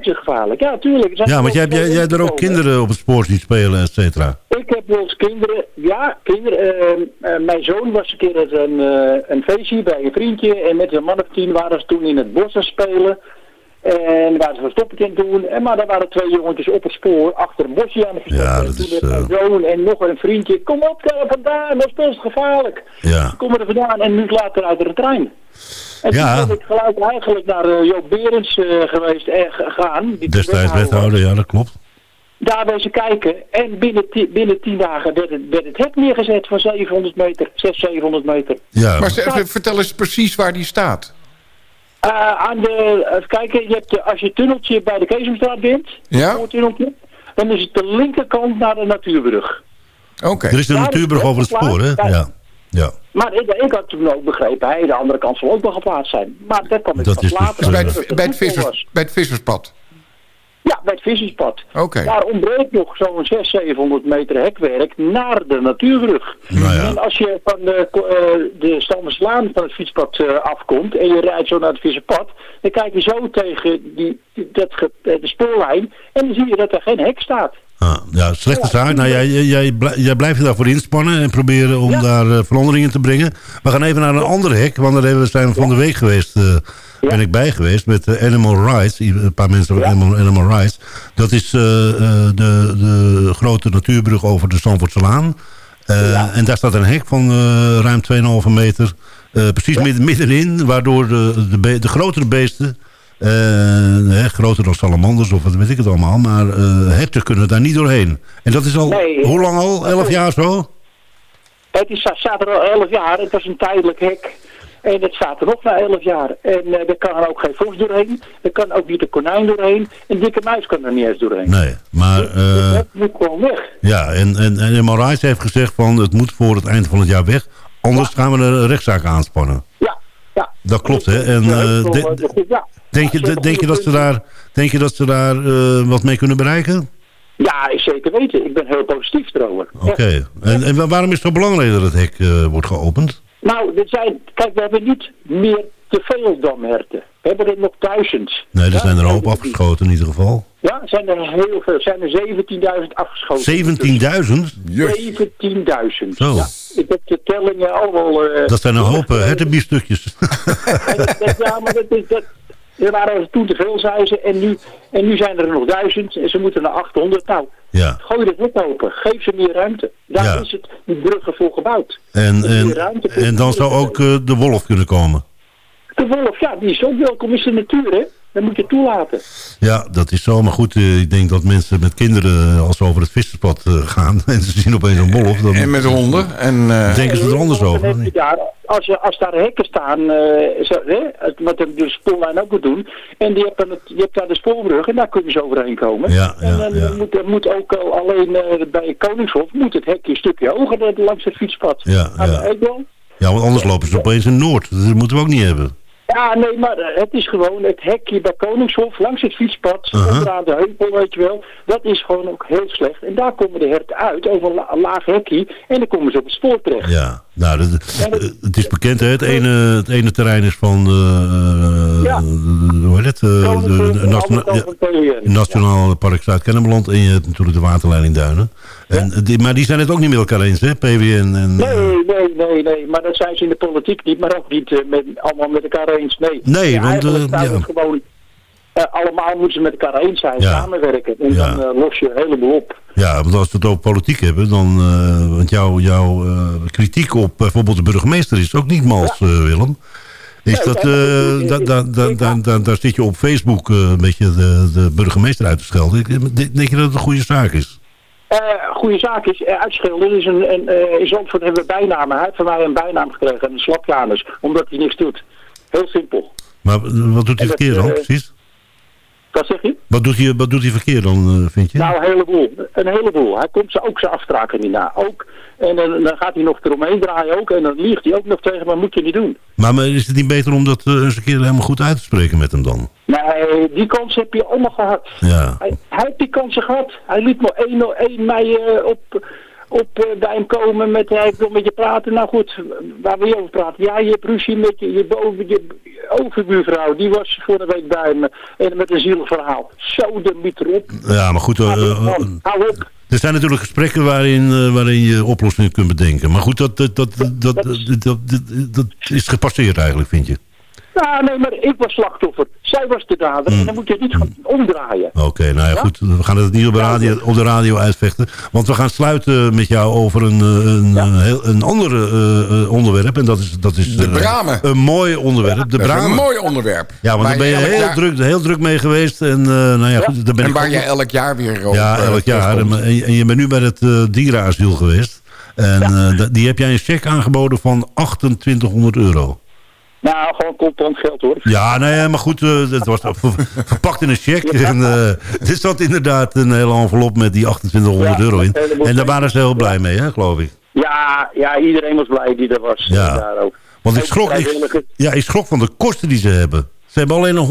Gevaarlijk, ja, tuurlijk. Ja, want jij, jij, jij er ook kinderen op het spoor zien spelen, et cetera. Ik heb wel eens kinderen, ja, kinderen. Uh, uh, mijn zoon was een keer een, uh, een feestje bij een vriendje. En met zijn man of tien waren ze toen in het bos aan spelen. En waren ze verstoppen in doen. En, maar daar waren twee jongetjes op het spoor achter een bosje aan het verstoppen. Ja, dat en toen is, mijn zoon en nog een vriendje. Kom op daar vandaan, dat is best gevaarlijk. Ja. Kom er vandaan en nu later uit de trein. En ja. toen ben ik gelijk eigenlijk naar uh, Joop Berends uh, geweest en gegaan. Destijds wethouder, ja dat klopt. Daar ben ze kijken en binnen, binnen tien dagen werd het, werd het hek neergezet van 700 meter, 600, 700 meter. Ja. Maar vertel eens precies waar die staat. Uh, aan de, even kijken, je hebt, als je het tunneltje bij de Keesomstraat bent, ja? tunneltje, dan is het de linkerkant naar de natuurbrug. Oké. Er is de natuurbrug over het spoor, hè? Ja. Ja. Maar ik, ik had toen ook begrepen, hij de andere kant zal ook nog geplaatst zijn. Maar dat kwam ik dat pas later. Dus bij, het, bij, het vissers, bij het visserspad? Ja, bij het visserspad. Oké. Daar ontbreekt nog zo'n 600, 700 meter hekwerk naar de natuurbrug. Nou ja. En als je van de, uh, de Stammerslaan van het fietspad uh, afkomt en je rijdt zo naar het visserpad, dan kijk je zo tegen die, dat, de spoorlijn en dan zie je dat er geen hek staat. Ah, ja, slechte zaak. Nou, jij, jij, jij blijft je daarvoor inspannen en proberen om daar uh, veranderingen te brengen. We gaan even naar een ander hek, want daar zijn we van de week geweest. Uh, ben ik bij geweest met uh, Animal Rights. Een paar mensen van Animal, Animal Rights. Dat is de, de grote natuurbrug over de Zandvoortselaan. En daar staat een hek van ruim 2,5 meter. precies midden, middenin, waardoor de, de, de grotere beesten uh, groter dan salamanders of wat weet ik het allemaal. Maar uh, herten kunnen daar niet doorheen. En dat is al, nee, hoe lang al? Elf jaar zo? Het is, staat er al elf jaar. Het was een tijdelijk hek. En het staat er nog na 11 jaar. En uh, er kan er ook geen vos doorheen. Er kan ook niet de konijn doorheen. Een dikke muis kan er niet eens doorheen. Nee, maar... Uh, dat moet gewoon weg. Ja, en, en, en Maurice heeft gezegd van het moet voor het eind van het jaar weg. Anders gaan we een rechtszaak aanspannen. Ja, ja. Dat klopt, hè? En, uh, de. Denk, je, denk, je dat ze daar, denk je dat ze daar uh, wat mee kunnen bereiken? Ja, ik zeker weten. Ik ben heel positief erover. Oké. Okay. En, en, waarom is het zo belangrijk dat het hek uh, wordt geopend? Nou, er zijn, kijk, we hebben niet meer te veel damherten. We hebben er nog duizend. Nee, er ja? zijn er een hoop afgeschoten in ieder geval. Ja, zijn er heel veel. zijn er 17.000 afgeschoten. 17.000? 17.000. Zo. Ja, ik heb de tellingen allemaal... Uh, dat zijn een hoop uh, hertenbiefstukjes. ja, maar dat is... Dat, er waren toen te veel, zei ze. En nu, en nu zijn er nog duizend. En ze moeten naar 800. Nou, ja. gooi het net open. Geef ze meer ruimte. Daar Ja. is het die bruggen voor gebouwd. En, en, en dan zou ook eh, de wolf kunnen komen. De wolf, ja, die is ook welkom. Is de natuur, hè? Dat moet je toelaten. Ja, dat is zo. Maar goed, eh, ik denk dat mensen met kinderen, eh, als ze over het visserspad eh, gaan... en ze zien opeens een wolf... Dan En met honden. En, eh, denken ze er anders Dan over. daar, als, je, als daar hekken staan, eh, zo, hè, wat de spoorlijn ook moet doen, en die hebben het, je hebt daar de spoorbrug en daar kunnen ze overheen komen. Ja, en ja, dan ja. Moet, er moet ook al alleen eh, bij Koningshof moet het hekje een stukje hoger dan langs het fietspad. Ja, Aan de ja. Ja, want anders lopen ze opeens in Noord. Dat moeten we ook niet hebben. Ja, nee, maar eh, het is gewoon het hekje bij Koningshof, langs het fietspad, Uh-huh. onderaan de heuvel, weet je wel. Dat is gewoon ook heel slecht. En daar komen de herten uit, over een, la- een laag hekje, en dan komen ze op het spoor terecht. Ja, nou, dat- Ja, dat- eh, het is bekend, hè? Het ene, het ene terrein is van... eh, Ja. hoe heet het? De, Koningshof, de ja, Nationaal Park Zuid-Kennemerland. En je hebt natuurlijk de waterleiding Duinen. En, die, maar die zijn het ook niet met elkaar eens, hè? PWN en... eh, Nee, nee, nee, nee. Maar dat zijn ze in de politiek niet, maar ook niet eh, met, allemaal met elkaar eens. Nee, Nee, Ja, want, eh, ja. gewoon... allemaal moeten ze met elkaar eens zijn, Ja. samenwerken. En Ja. dan los je een heleboel op. Ja, want als we het over politiek hebben, dan... want jouw jouw eh, kritiek op bijvoorbeeld de burgemeester is ook niet mals, eh, Willem. Is dat, ja, daar zit je op Facebook een beetje de, de burgemeester uit te schelden. Denk je dat het een goede zaak is? Eh goede zaak is, uh, uitschilderen is een, een eh, in Zandvoort hebben we bijnamen. Hij heeft van mij een bijnaam gekregen, een slapjanus, omdat hij niks doet. Heel simpel. Maar wat doet hij verkeerd dan, precies? Wat zeg je? Wat doet hij, wat doet hij verkeerd dan, eh, vind je? Nou, een heleboel. Een heleboel. Hij komt ze ook zijn afspraken niet na. Ook. En dan, dan gaat hij nog eromheen draaien ook. En dan liegt hij ook nog tegen, maar moet je niet doen. Maar, maar is het niet beter om dat eh, eens een keer helemaal goed uit te spreken met hem dan? Nee, die kans heb je allemaal gehad. Ja. Hij, hij heeft die kansen gehad. Hij liet me 1, 1 mei eh, op, op eh, bij hem komen met hij wil met je praten. Nou goed, waar wil je over praten? Ja, je hebt ruzie met je, je, boven, je overbuurvrouw. Die was vorige week bij me en met een zielverhaal. Zo de mieter op. Ja, maar goed. Nou, eh, eh, hou op. Er zijn natuurlijk gesprekken waarin, waarin je oplossingen kunt bedenken. Maar goed, dat, dat, dat, dat, is gepasseerd eigenlijk, vind je? Ja, nee, maar ik was slachtoffer. Zij was de dader. En dan moet je het niet gaan omdraaien. Oké, nou ja, Ja? goed. We gaan het niet op de, radio, op de radio uitvechten. Want we gaan sluiten met jou over een, eh, een, een, heel, een ander eh, eh, onderwerp. En dat is, dat is De eh, bramen. een mooi onderwerp. de bramen. een mooi onderwerp. Ja, want daar ben je heel, jaar- druk, heel druk mee geweest. En, eh, nou ja, goed, daar ben En ik waar je elk jaar weer op Ja, eh, elk jaar. En, en je bent nu bij het eh, dierenasiel geweest. En eh, die heb jij een cheque aangeboden van 2800 euro. Nou, gewoon contant geld hoor. Ja, nee, maar goed, eh, dat was ver- verpakt in een cheque. En eh, er zat inderdaad een hele envelop met die 2800 Ja, euro in. En daar waren ze heel blij mee, hè, geloof ik. Ja, ja, iedereen was blij die er was. Ja. Daar ook. Want ik schrok, ik, ja, ik schrok van de kosten die ze hebben. Ze hebben alleen een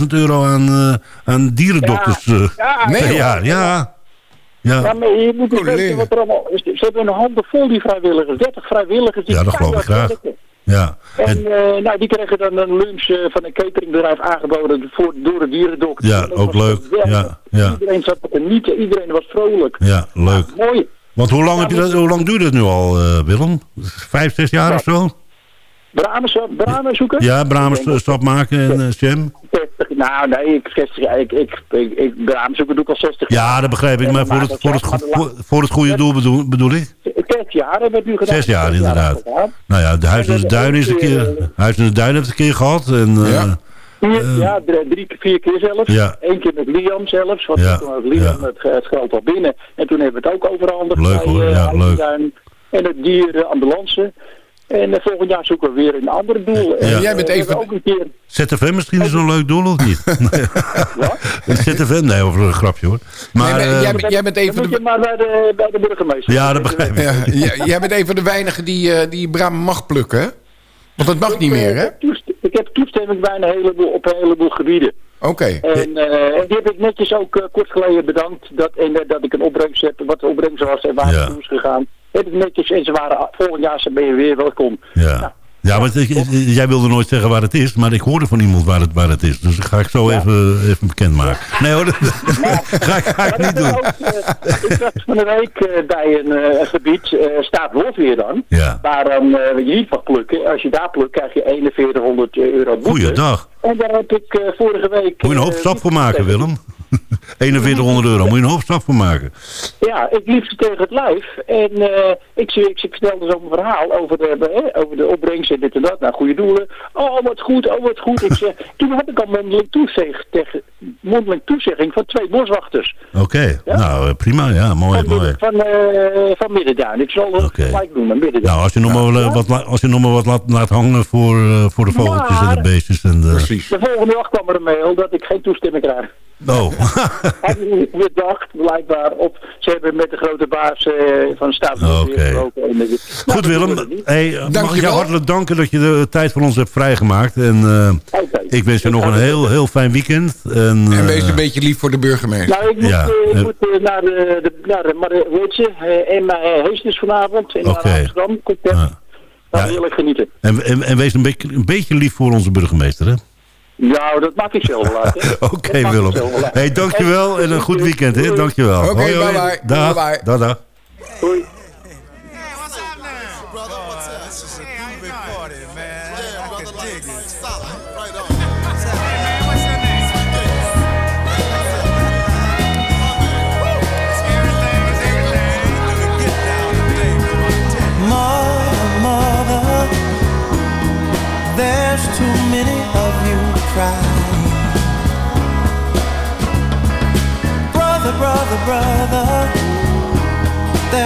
100.000 euro aan, eh, aan dierendokters Ja, eh, ja, per nee, jaar. Ja, Ja, ja. maar je moet niet Collega. weten wat er allemaal. Ze hebben hun handen vol, die vrijwilligers. 30 vrijwilligers. Die Ja, dat geloof ik graag. werken. Ja. En, En, eh, nou, die kregen dan een lunch eh, van een cateringbedrijf aangeboden voor, door de dierendokter. Ja, ook leuk. Ja, ja. Iedereen zat te genieten, iedereen was vrolijk. ja, leuk. Mooi. Want hoe lang, heb je dat, hoe lang duurt het nu al, eh, Willem? Vijf, zes jaar of zo? Bramen, zo- bramen zoeken? Ja, denk stap maken en Jam? 60, nou, nee, ik, 60, jaar- ik, ik, ik, ik bramen zoeken doe ik al 60 jaar. Ja, dat begrijp ik. Maar voor het, voor het, voor, voor het goede doel bedoel, bedoel ik? Zes jaar hebben we het nu gedaan. Zes jaar inderdaad. Nou ja, de Huis in de Duin is een keer... Huis in de Duin heeft een keer gehad. En, eh, Ja. Vier, ja, drie, drie, vier keer zelfs. Ja. Eén keer met Liam zelfs. Want Ja, toen had Liam ja. het, het geld al binnen. En toen hebben we het ook overhandigd. Leuk, bij, hoor, eh, ja, leuk. En het dier, de ambulance. En uh, volgend jaar zoeken we weer een ander doel. Ja. En, jij bent even... Ook een keer... ZFM misschien is een leuk doel of niet? Wat? ZFM, nee, over een grapje hoor. Maar, nee, maar jij, uh, jij, bent even... Dan moet je maar bij de, bij de burgemeester. Ja, dat begrijp ik. Ja, jij bent een van de weinigen die, die Bram mag plukken? Want dat mag ik, niet meer, hè? Ik heb toestemming bij een heleboel, op een heleboel gebieden. Oké. Okay. En, uh, die heb ik netjes ook uh, kort geleden bedankt dat, en, uh, dat ik een opbrengst heb, wat de opbrengst was en waar ja. naartoe is gegaan. Heb ik netjes en ze waren volgend jaar ben je weer welkom. Ja. Nou, ja, maar het, jij wilde nooit zeggen waar het is, maar ik hoorde van iemand waar het, waar het is. Dus dat ga ik zo ja. even, even bekendmaken. Nee hoor, dat ga, ik, ga ik niet doen. Ook, uh, ik was van een week uh, bij een uh, gebied, staat weer dan. Ja. Waar dan je niet van plukken. Als je daar plukt krijg je 4100 euro boete. Goeiedag. En daar heb ik vorige week... Moet je een hoop stap voor maken, Willem. 4100 euro, moet je een hoop stap voor maken. Ja, ik liep ze tegen het lijf. En uh, ik, ik, ik vertelde dus ook een verhaal over de, over de opbrengst en dit en dat. Nou, goede doelen. Oh, wat goed, oh, wat goed. Ik zeg, toen had ik al mondeling, toezeg, tegen, mondeling toezegging van twee boswachters. Oké, okay. ja? nou prima, ja, mooi, van, mooi. Van, uh, van Middenduin. Ik zal het okay. gelijk noemen, Middenduin. Nou, als je nog maar, ja? wat, als je nog maar wat laat, laat hangen voor, uh, voor de vogeltjes maar, en de beestjes. En de... Precies. De volgende dag kwam er een mail dat ik geen toestemming krijg. Oh. Hadden bedacht, blijkbaar. Op, ze hebben met de grote baas uh, van de staat okay. gesproken. En, uh, Goed Willem, hey, mag ik jou hartelijk danken dat je de tijd voor ons hebt vrijgemaakt. En uh, okay. ik wens je nog een heel, heel fijn weekend. En, en wees een beetje lief voor de burgemeester. Nou, ik moet, ja. ik moet naar de, de, naar de, maar, weet je, Emma Heesters vanavond in okay. Amsterdam. Komt ja. Nou, ja. heerlijk genieten. En, en, en wees een beetje, een beetje lief voor onze burgemeester, hè? Nou, dat maak ik zelf wel uit. Oké, okay, Willem. Hé, hey, dankjewel en een goed weekend, hè? Dankjewel. Oké, okay, bye bye. Dag. Bye bye. Dag, dag. Doei.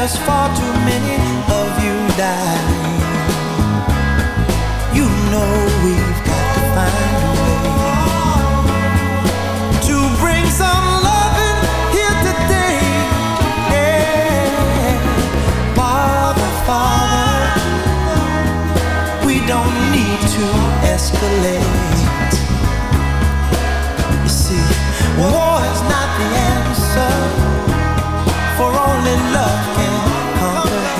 There's far too many of you dying. You know we've got to find a way to bring some loving here today. Yeah. Father, Father, we don't need to escalate. You see, war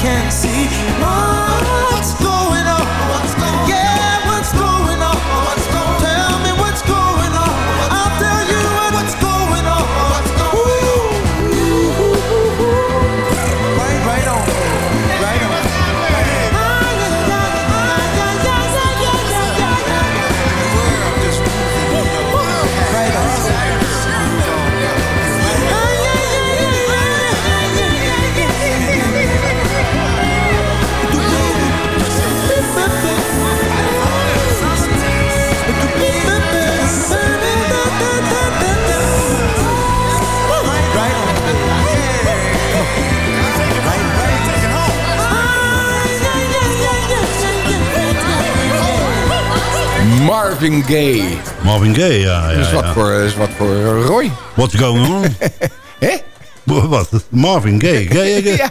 can't see. More Marvin Gaye. Marvin Gaye, ja. ja, is, wat ja. Voor, is wat voor Roy. What's going on? Hè? Wat? Marvin Gaye. Gaye, Gaye. Ja.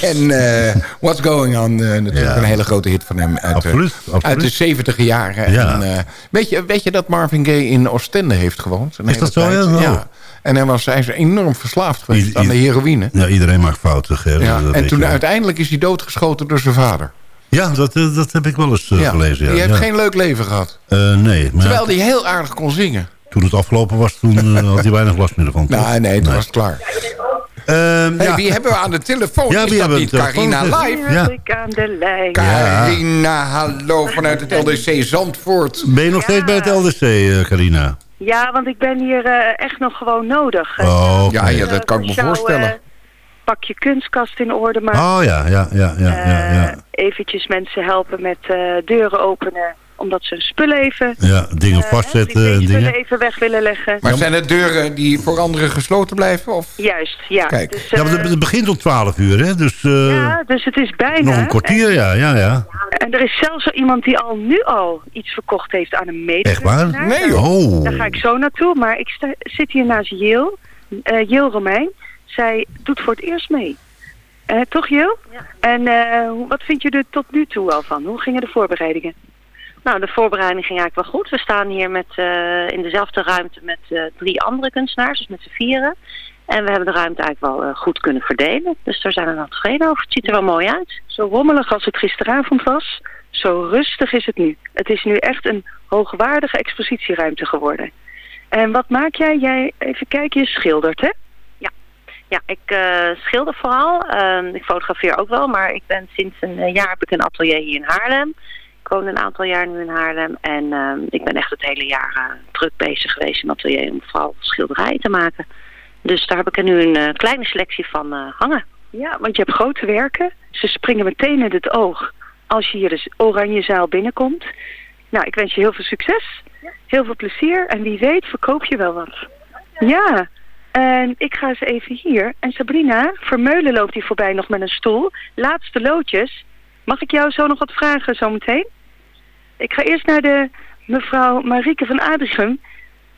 en eh, What's Going On, eh, natuurlijk Ja. een hele grote hit van hem. Uit, Absoluut, uit de 70 jaren. Ja. En, eh, weet, je, weet je dat Marvin Gaye in Oostende heeft gewoond? Is dat zo, ja? En hij, was, hij is enorm verslaafd geweest I- aan de heroïne. Ja, iedereen maakt fouten, Ger. Ja, en toen uiteindelijk is hij doodgeschoten door zijn vader. Ja, dat, eh, dat heb ik wel eens eh, Ja. gelezen. Ja. Die heeft ja. geen leuk leven gehad. Eh, nee, maar Terwijl hij heel aardig kon zingen. toen het afgelopen was, toen eh, had hij weinig last meer van. toch? Nou, nee, toen was het klaar. Ehm, Hey, ja. Wie hebben we aan de telefoon? Ja, is wie dat hebben niet Carina? Live? Ja. Ik aan de lijn. Carina, hallo vanuit het LDC Zandvoort. Ben je nog steeds bij het LDC, eh, Carina? Ja, want ik ben hier eh, echt nog gewoon nodig. Oh, oké. Ja, ja, dat kan ik me voorstellen. Pak je kunstkast in orde maken. Oh ja, ja, ja, ja, ja, ja. Eh, eventjes mensen helpen met eh, deuren openen. Omdat ze hun spullen even... Ja, dingen eh, vastzetten en spullen dingen. even weg willen leggen. Maar zijn het deuren die voor anderen gesloten blijven? Of? Juist, ja. Kijk. Dus, Ja, het begint om 12 uur, hè? Dus eh, ja, dus het is bijna. nog een kwartier, ja, ja, ja. En er is zelfs zo iemand die al nu al iets verkocht heeft aan een mede. Echt waar? Nee, joh. Oh. Daar ga ik zo naartoe. Maar ik sta- zit hier naast Jil. eh Jil Romein. Zij doet voor het eerst mee. Eh, toch Jil? En eh, wat vind je er tot nu toe al van? Hoe gingen de voorbereidingen? Nou, de voorbereiding ging eigenlijk wel goed. We staan hier met, eh, in dezelfde ruimte met drie andere kunstenaars, dus met z'n vieren. En we hebben de ruimte eigenlijk wel goed kunnen verdelen. Dus daar zijn we wel tevreden over. Het ziet er wel mooi uit. Zo rommelig als het gisteravond was, zo rustig is het nu. Het is nu echt een hoogwaardige expositieruimte geworden. En wat maak jij? Jij, even kijken, je schildert hè? Ja, ik eh, schilder vooral. Ehm, ik fotografeer ook wel, maar ik ben sinds een eh, jaar heb ik een atelier hier in Haarlem. Ik woon een aantal jaar nu in Haarlem en ehm, ik ben echt het hele jaar eh, druk bezig geweest in het atelier om vooral schilderijen te maken. Dus daar heb ik er nu een kleine selectie van hangen. Ja, want je hebt grote werken. Ze springen meteen in het oog als je hier de oranje zaal binnenkomt. Nou, ik wens je heel veel succes. Heel veel plezier. En wie weet verkoop je wel wat. Ja. En ik ga eens even hier. En Sabrina, Vermeulen loopt hier voorbij nog met een stoel. Laatste loodjes. Mag ik jou zo nog wat vragen zometeen? Ik ga eerst naar de mevrouw Marieke van Adrichem.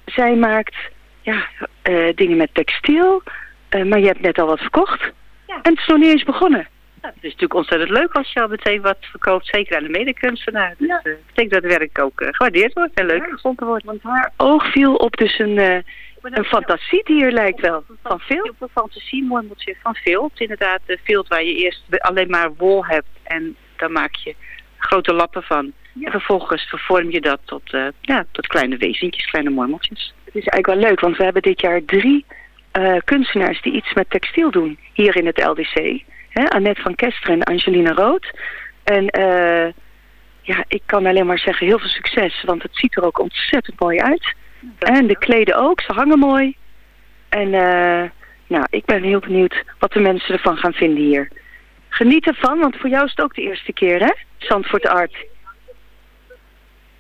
Zij maakt ja, eh, dingen met textiel. Eh, maar je hebt net al wat verkocht. En het is nog niet eens begonnen. Ja, het is natuurlijk ontzettend leuk als je al meteen wat verkoopt, zeker aan de medekunstenaar. Dus eh, ik denk dat het werk ook gewaardeerd wordt en leuk gevonden wordt. Want haar oog viel op dus een, een fantasiedier lijkt wel. Van veel? Heel veel fantasie, mooi motief van vilt. Inderdaad, de vilt waar je eerst alleen maar wol hebt en dan maak je grote lappen van. En vervolgens vervorm je dat tot, eh, ja, tot kleine wezentjes, kleine mormeltjes. Het is eigenlijk wel leuk, want we hebben dit jaar drie eh, kunstenaars die iets met textiel doen. Hier in het LDC. Hè? Annette van Kesteren en Angelina Rood. En eh, ja, ik kan alleen maar zeggen heel veel succes, want het ziet er ook ontzettend mooi uit. En de kleden ook, ze hangen mooi. En eh, nou, ik ben heel benieuwd wat de mensen ervan gaan vinden hier. Geniet ervan, want voor jou is het ook de eerste keer, hè? Zandvoort Art.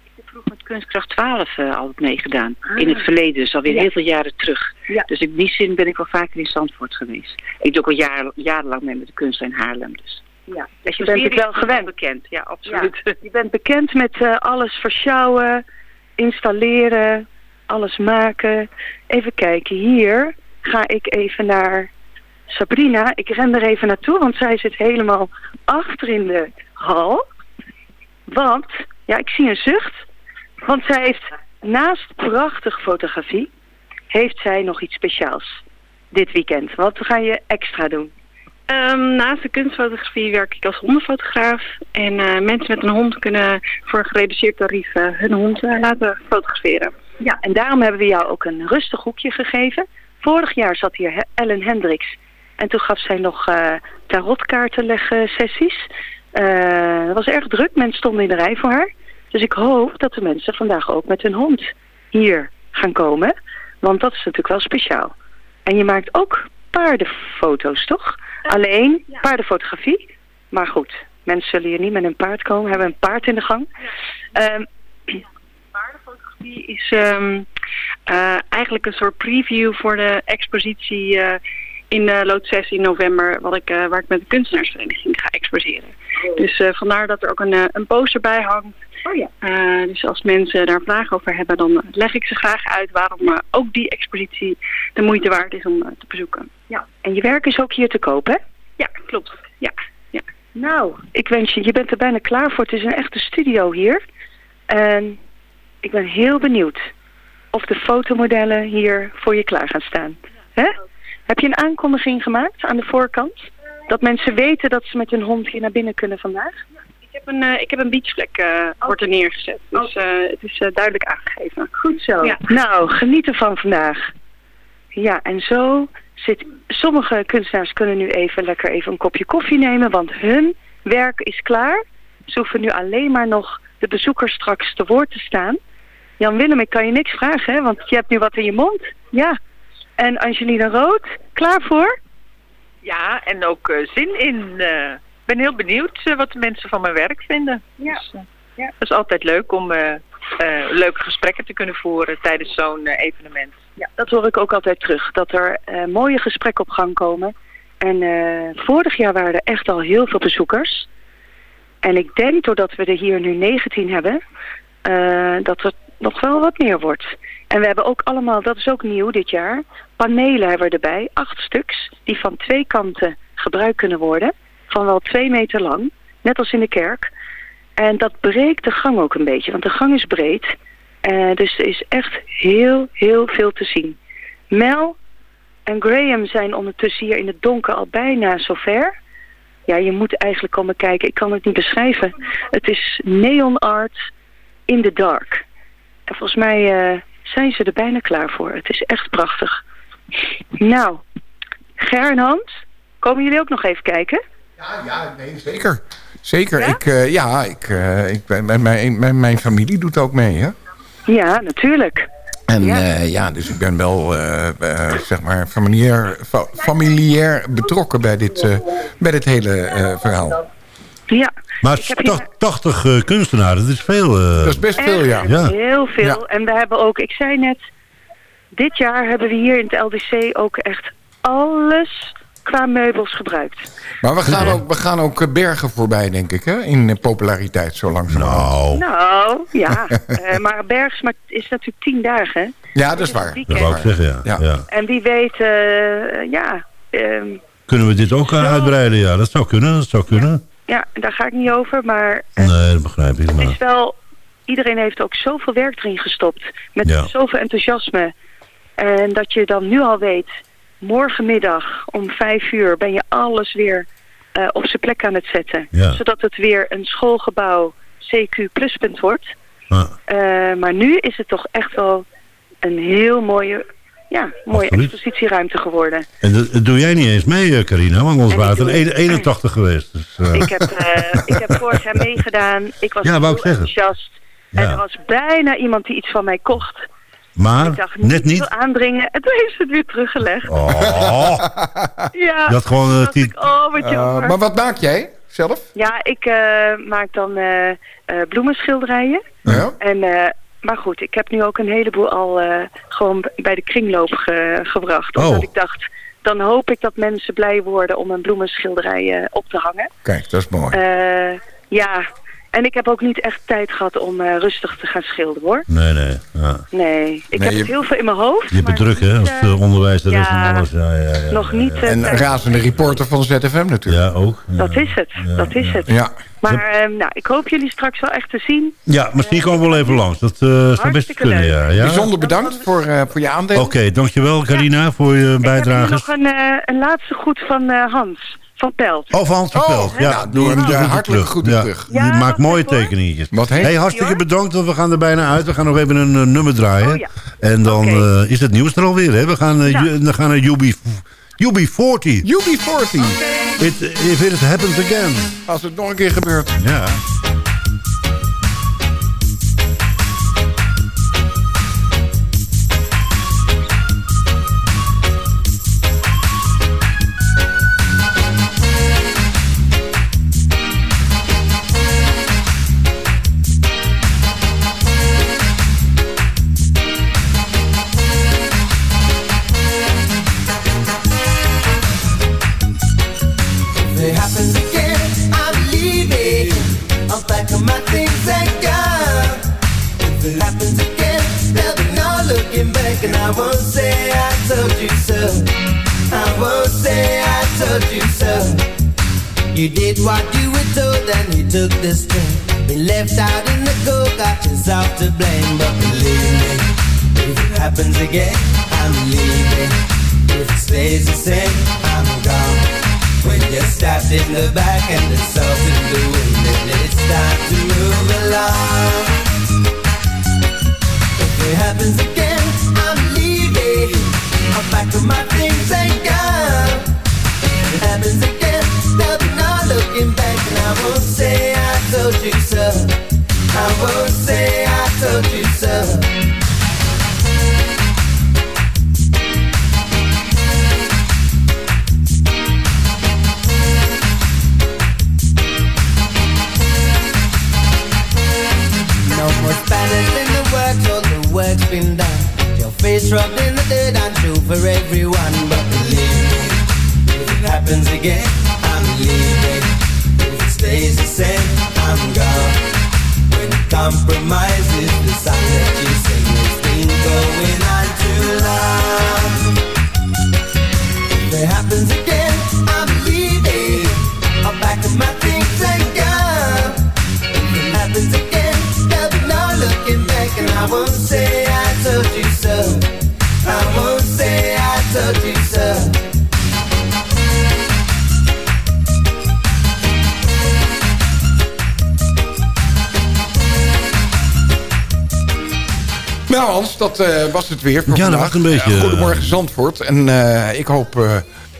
Ik heb vroeg met Kunstkracht 12 eh, al meegedaan. In het verleden, dus alweer Ja. heel veel jaren terug. Ja. Dus in die zin ben ik wel vaker in Zandvoort geweest. Ik doe ook al jaren, jarenlang mee met de kunst in Haarlem. Dus. Ja, Dus je bent het wel gewend. bekend, ja, absoluut. Je bent bekend met eh, alles versjouwen, installeren, alles maken. Even kijken, hier ga ik even naar Sabrina. Ik ren er even naartoe, want zij zit helemaal achter in de hal. Want, ja, ik zie een zucht. Want zij heeft naast prachtige fotografie, heeft zij nog iets speciaals dit weekend. Wat ga je extra doen? Ehm, naast de kunstfotografie werk ik als hondenfotograaf. En eh, mensen met een hond kunnen voor een gereduceerd tarief eh, hun hond eh, laten fotograferen. Ja, en daarom hebben we jou ook een rustig hoekje gegeven. Vorig jaar zat hier Ellen Hendricks. En toen gaf zij nog eh tarotkaartenleggen sessies. Eh, dat was erg druk. Mensen stonden in de rij voor haar. Dus ik hoop dat de mensen vandaag ook met hun hond hier gaan komen. Want dat is natuurlijk wel speciaal. En je maakt ook paardenfoto's, toch? Alleen paardenfotografie. Maar goed, mensen zullen hier niet met een paard komen. We hebben een paard in de gang. Ehm, Die is ehm, eh, eigenlijk een soort preview voor de expositie eh, in de Lood 6 in november, wat ik, waar ik met de kunstenaarsvereniging ga exposeren. Dus vandaar dat er ook een, een poster bij hangt. Oh ja. dus als mensen daar vragen over hebben, dan leg ik ze graag uit waarom ook die expositie de moeite waard is om te bezoeken. Ja. En je werk is ook hier te koop, hè? Ja, klopt. Ja. ja. Nou, ik wens je, je bent er bijna klaar voor. Het is een echte studio hier. En ik ben heel benieuwd of de fotomodellen hier voor je klaar gaan staan. Hè? Heb je een aankondiging gemaakt aan de voorkant? Dat mensen weten dat ze met hun hond hier naar binnen kunnen vandaag? Ik heb een, uh, ik heb een beachvlek uh, wordt er neergezet. Dus uh, het is duidelijk aangegeven. Goed zo. Ja. Nou, geniet ervan vandaag. Ja, en zo zit... Sommige kunstenaars kunnen nu even lekker even een kopje koffie nemen, want hun werk is klaar. Ze hoeven nu alleen maar nog de bezoekers straks te woord te staan. Jan Willem, ik kan je niks vragen, hè, want je hebt nu wat in je mond. Ja. En Angelina Rood, klaar voor? Ja, en ook uh, zin in. Ik uh, ben heel benieuwd uh, wat de mensen van mijn werk vinden. Ja. Dus, ja. Het is altijd leuk om leuke gesprekken te kunnen voeren tijdens zo'n evenement. Ja, dat hoor ik ook altijd terug. Dat er mooie gesprekken op gang komen. En vorig jaar waren er echt al heel veel bezoekers. En ik denk, doordat we er hier nu 19 hebben, dat er nog wel wat meer wordt. En we hebben ook allemaal, dat is ook nieuw dit jaar, panelen hebben we erbij. Acht stuks, die van twee kanten gebruikt kunnen worden. Van wel twee meter lang, net als in de kerk. En dat breekt de gang ook een beetje, want de gang is breed. Uh, dus er is echt heel, heel veel te zien. Mel en Graham zijn ondertussen hier in het donker al bijna zover. Ja, je moet eigenlijk komen kijken. Ik kan het niet beschrijven. Het is neon art in the dark. En volgens mij uh, zijn ze er bijna klaar voor. Het is echt prachtig. Nou, Ger en Hans, komen jullie ook nog even kijken? Ja, ja nee, zeker. Zeker. Ja, ik, uh, ja ik, uh, ik, mijn, mijn, mijn familie doet ook mee, hè? Ja, natuurlijk. En ja, uh, ja dus ik ben wel, zeg maar, familiair, fa familiair betrokken bij dit, bij dit hele verhaal. Ja. Maar 80 uh, kunstenaren, dat is veel. Uh... Dat is best veel, ja. ja. Heel veel. Ja. En we hebben ook, ik zei net, dit jaar hebben we hier in het LDC ook echt alles qua meubels gebruikt. Maar we gaan, ook, we gaan ook bergen voorbij, denk ik, hè? in populariteit zo langzaam. Nou, nou ja. uh, maar bergs maar is natuurlijk tien dagen. Ja, dat is waar. Dat wou ik zeggen, ja. ja. ja. En wie weet, uh, ja... Um, kunnen we dit ook zo... uitbreiden? Ja, dat zou kunnen. Dat zou kunnen. Ja, daar ga ik niet over, maar... Nee, dat begrijp ik. Het is wel... Iedereen heeft ook zoveel werk erin gestopt. Met zoveel enthousiasme. En dat je dan nu al weet... Morgenmiddag om vijf uur ben je alles weer uh, op zijn plek aan het zetten. Zodat het weer een schoolgebouw CQ pluspunt wordt. Uh, maar nu is het toch echt wel een heel mooie ja, mooie Absoluut. expositieruimte geworden. En dat, doe jij niet eens mee, eh, Carina? Want ons waren er 81 geweest. Dus, uh. ik, heb, uh, ik heb vorig jaar meegedaan. Ik was ja, heel enthousiast. Ja. En er was bijna iemand die iets van mij kocht. Maar ik dacht, net niet? aandringen. En toen heeft ze het weer teruggelegd. Oh. ja. Dat gewoon... Uh, ik, oh, wat uh, maar wat maak jij zelf? Ja, ik maak dan bloemenschilderijen. Ja. En maar goed, ik heb nu ook een heleboel al uh, gewoon bij de kringloop ge gebracht. Omdat oh. ik dacht, dan hoop ik dat mensen blij worden om een bloemenschilderij uh, op te hangen. Kijk, dat is mooi. Uh, ja, en ik heb ook niet echt tijd gehad om uh, rustig te gaan schilderen, hoor. Nee, nee. Ja. Nee, ik nee, heb je, heel veel in mijn hoofd. Je bent druk, hè? Als uh, onderwijs, ja, en alles. Ja, ja, ja, nog niet... Uh, en razende reporter van ZFM natuurlijk. Ja, ook. Dat is het, dat is het. Ja. Maar uh, nou, ik hoop jullie straks wel echt te zien. Ja, misschien komen we wel even langs. Dat uh, zou best kunnen, ja. ja. Bijzonder bedankt voor, uh, voor je aandeel. Oké, okay, dankjewel Carina voor je bijdrage. Ik heb nog een, een laatste goed van Hans. Van Pelt. Oh, van Hans van Pelt. Oh, ja, ja, doe hem ja, hartelijk goed ja. terug. Ja, die maakt mooie tekeningetjes. Wat heet hey, hartstikke bedankt, want we gaan er bijna uit. We gaan nog even een uh, nummer draaien. Oh, ja. En dan okay. uh, is het nieuws er alweer. Hè? We gaan, uh, we gaan naar UB, UB40. UB40. Okay. It, if it happens again. Als het nog een keer gebeurt. Ja. Took the string. Been left out in the cold, got yourself to blame. But believe me, if it happens again, I'm leaving. If it stays the same, I'm gone. When you're stabbed in the back and the salt in the wind, then it's time to move along. If it happens again, I'm leaving. I'll pack up my things and go. If it happens again, I won't say I told you so. I won't say I told you so. No more Spanish in the works, all the work's been done. Your face rubbed in the dirt, true for everyone. But believe me, if it happens again, I'm leaving. Stays the same, I'm gone. When compromise is that you sing, it's been going on too long. If it happens again, I'm leaving. I'll pack up my things and go. If it happens again, there'll be no looking back, and I won't say I told you so. Nou Hans, dat eh, was het weer voor Ja, vandaag. een beetje, Eh, goedemorgen Zandvoort. En eh, ik hoop eh,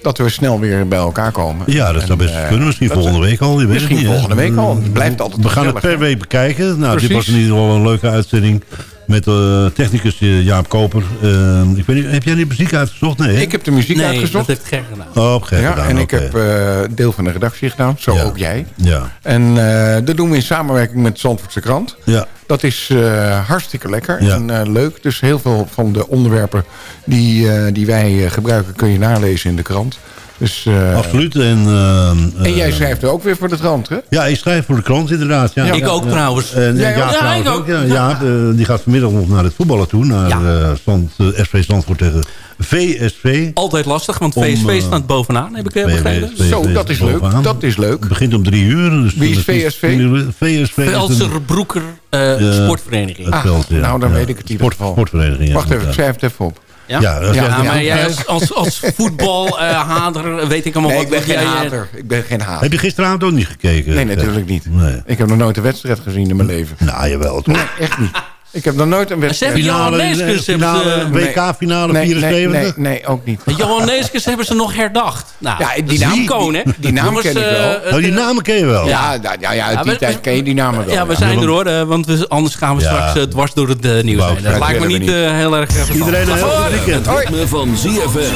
dat we snel weer bij elkaar komen. Ja, dat zou best eh, kunnen. Misschien volgende week al. Je weet Misschien het niet, volgende week al. Het blijft altijd We gaan het per week bekijken. Nou, dit was in ieder geval een leuke uitzending. Met uh, technicus uh, Jaap Koper. Uh, ik weet niet, heb jij die muziek uitgezocht? Nee? Ik heb de muziek nee, uitgezocht. dat heeft Ger gedaan. Oh, Ger ja, gedaan, en ik heb uh, deel van de redactie gedaan. Zo ook jij. Ja. En uh, dat doen we in samenwerking met Zandvoortse Krant. Ja. Dat is uh, hartstikke lekker Ja. en uh, leuk. Dus heel veel van de onderwerpen die, uh, die wij gebruiken... kun je nalezen in de krant. Dus, uh, Absoluut. En, uh, en jij schrijft er ook weer voor de krant, hè? Ja, ik schrijf voor de krant inderdaad. Ja. Ja, ik ook trouwens. En, ja, ook? Ja, trouwens ik ook. ook. Ja, Ja. ja, die gaat vanmiddag nog naar het voetballen toe. Naar Ja. uh, stand, uh, SV Zandvoort tegen VSV. Altijd lastig, want Om, VSV eh, staat bovenaan, heb ik eh, begrepen. VSV Zo, dat is leuk. bovenaan. Dat is leuk. Het begint om drie uur. Dus Wie is VSV? VSV Velserbroeker eh sportvereniging. het Ah, veld, ja. nou, dan Ja. weet ik het in ieder geval. Sportvereniging. ja, Wacht even, ik schrijf het even op. Ja, Ja, dat is- ja, ja, maar jij als, als, als voetbalhader weet ik allemaal Nee, wat ik ben geen jij, eh, hater. Ik ben geen hater. Heb je gisteravond ook niet gekeken? Nee, natuurlijk niet. Nee. Ik heb nog nooit een wedstrijd gezien in mijn leven. Nou, jawel. toch? Nee, echt niet. Ik heb nog nooit een wedstrijd... Finale, Neeskens hebben finale, ze... WK-finale nee, nee, 74? nee, nee, ook niet. Johan Neeskens hebben ze nog herdacht. Nou, Ja, die naam- icoon, hè? die- die naam Jongens, ken ik wel. eh, Oh, die het, namen ken je wel. Ja, ja, ja, ja, uit Ja, die we- tijd ken je die namen wel. Ja, we zijn er hoor, eh, want we, anders gaan we Ja. straks eh, dwars door het eh, nieuws ik Dat lijkt me niet eh, heel erg... eh, Iedereen een heel goed weekend. Het ritme van ZFM.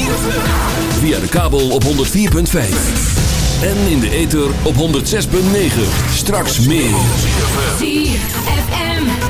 Via de kabel op 104.5. En in de ether op 106.9. Straks meer.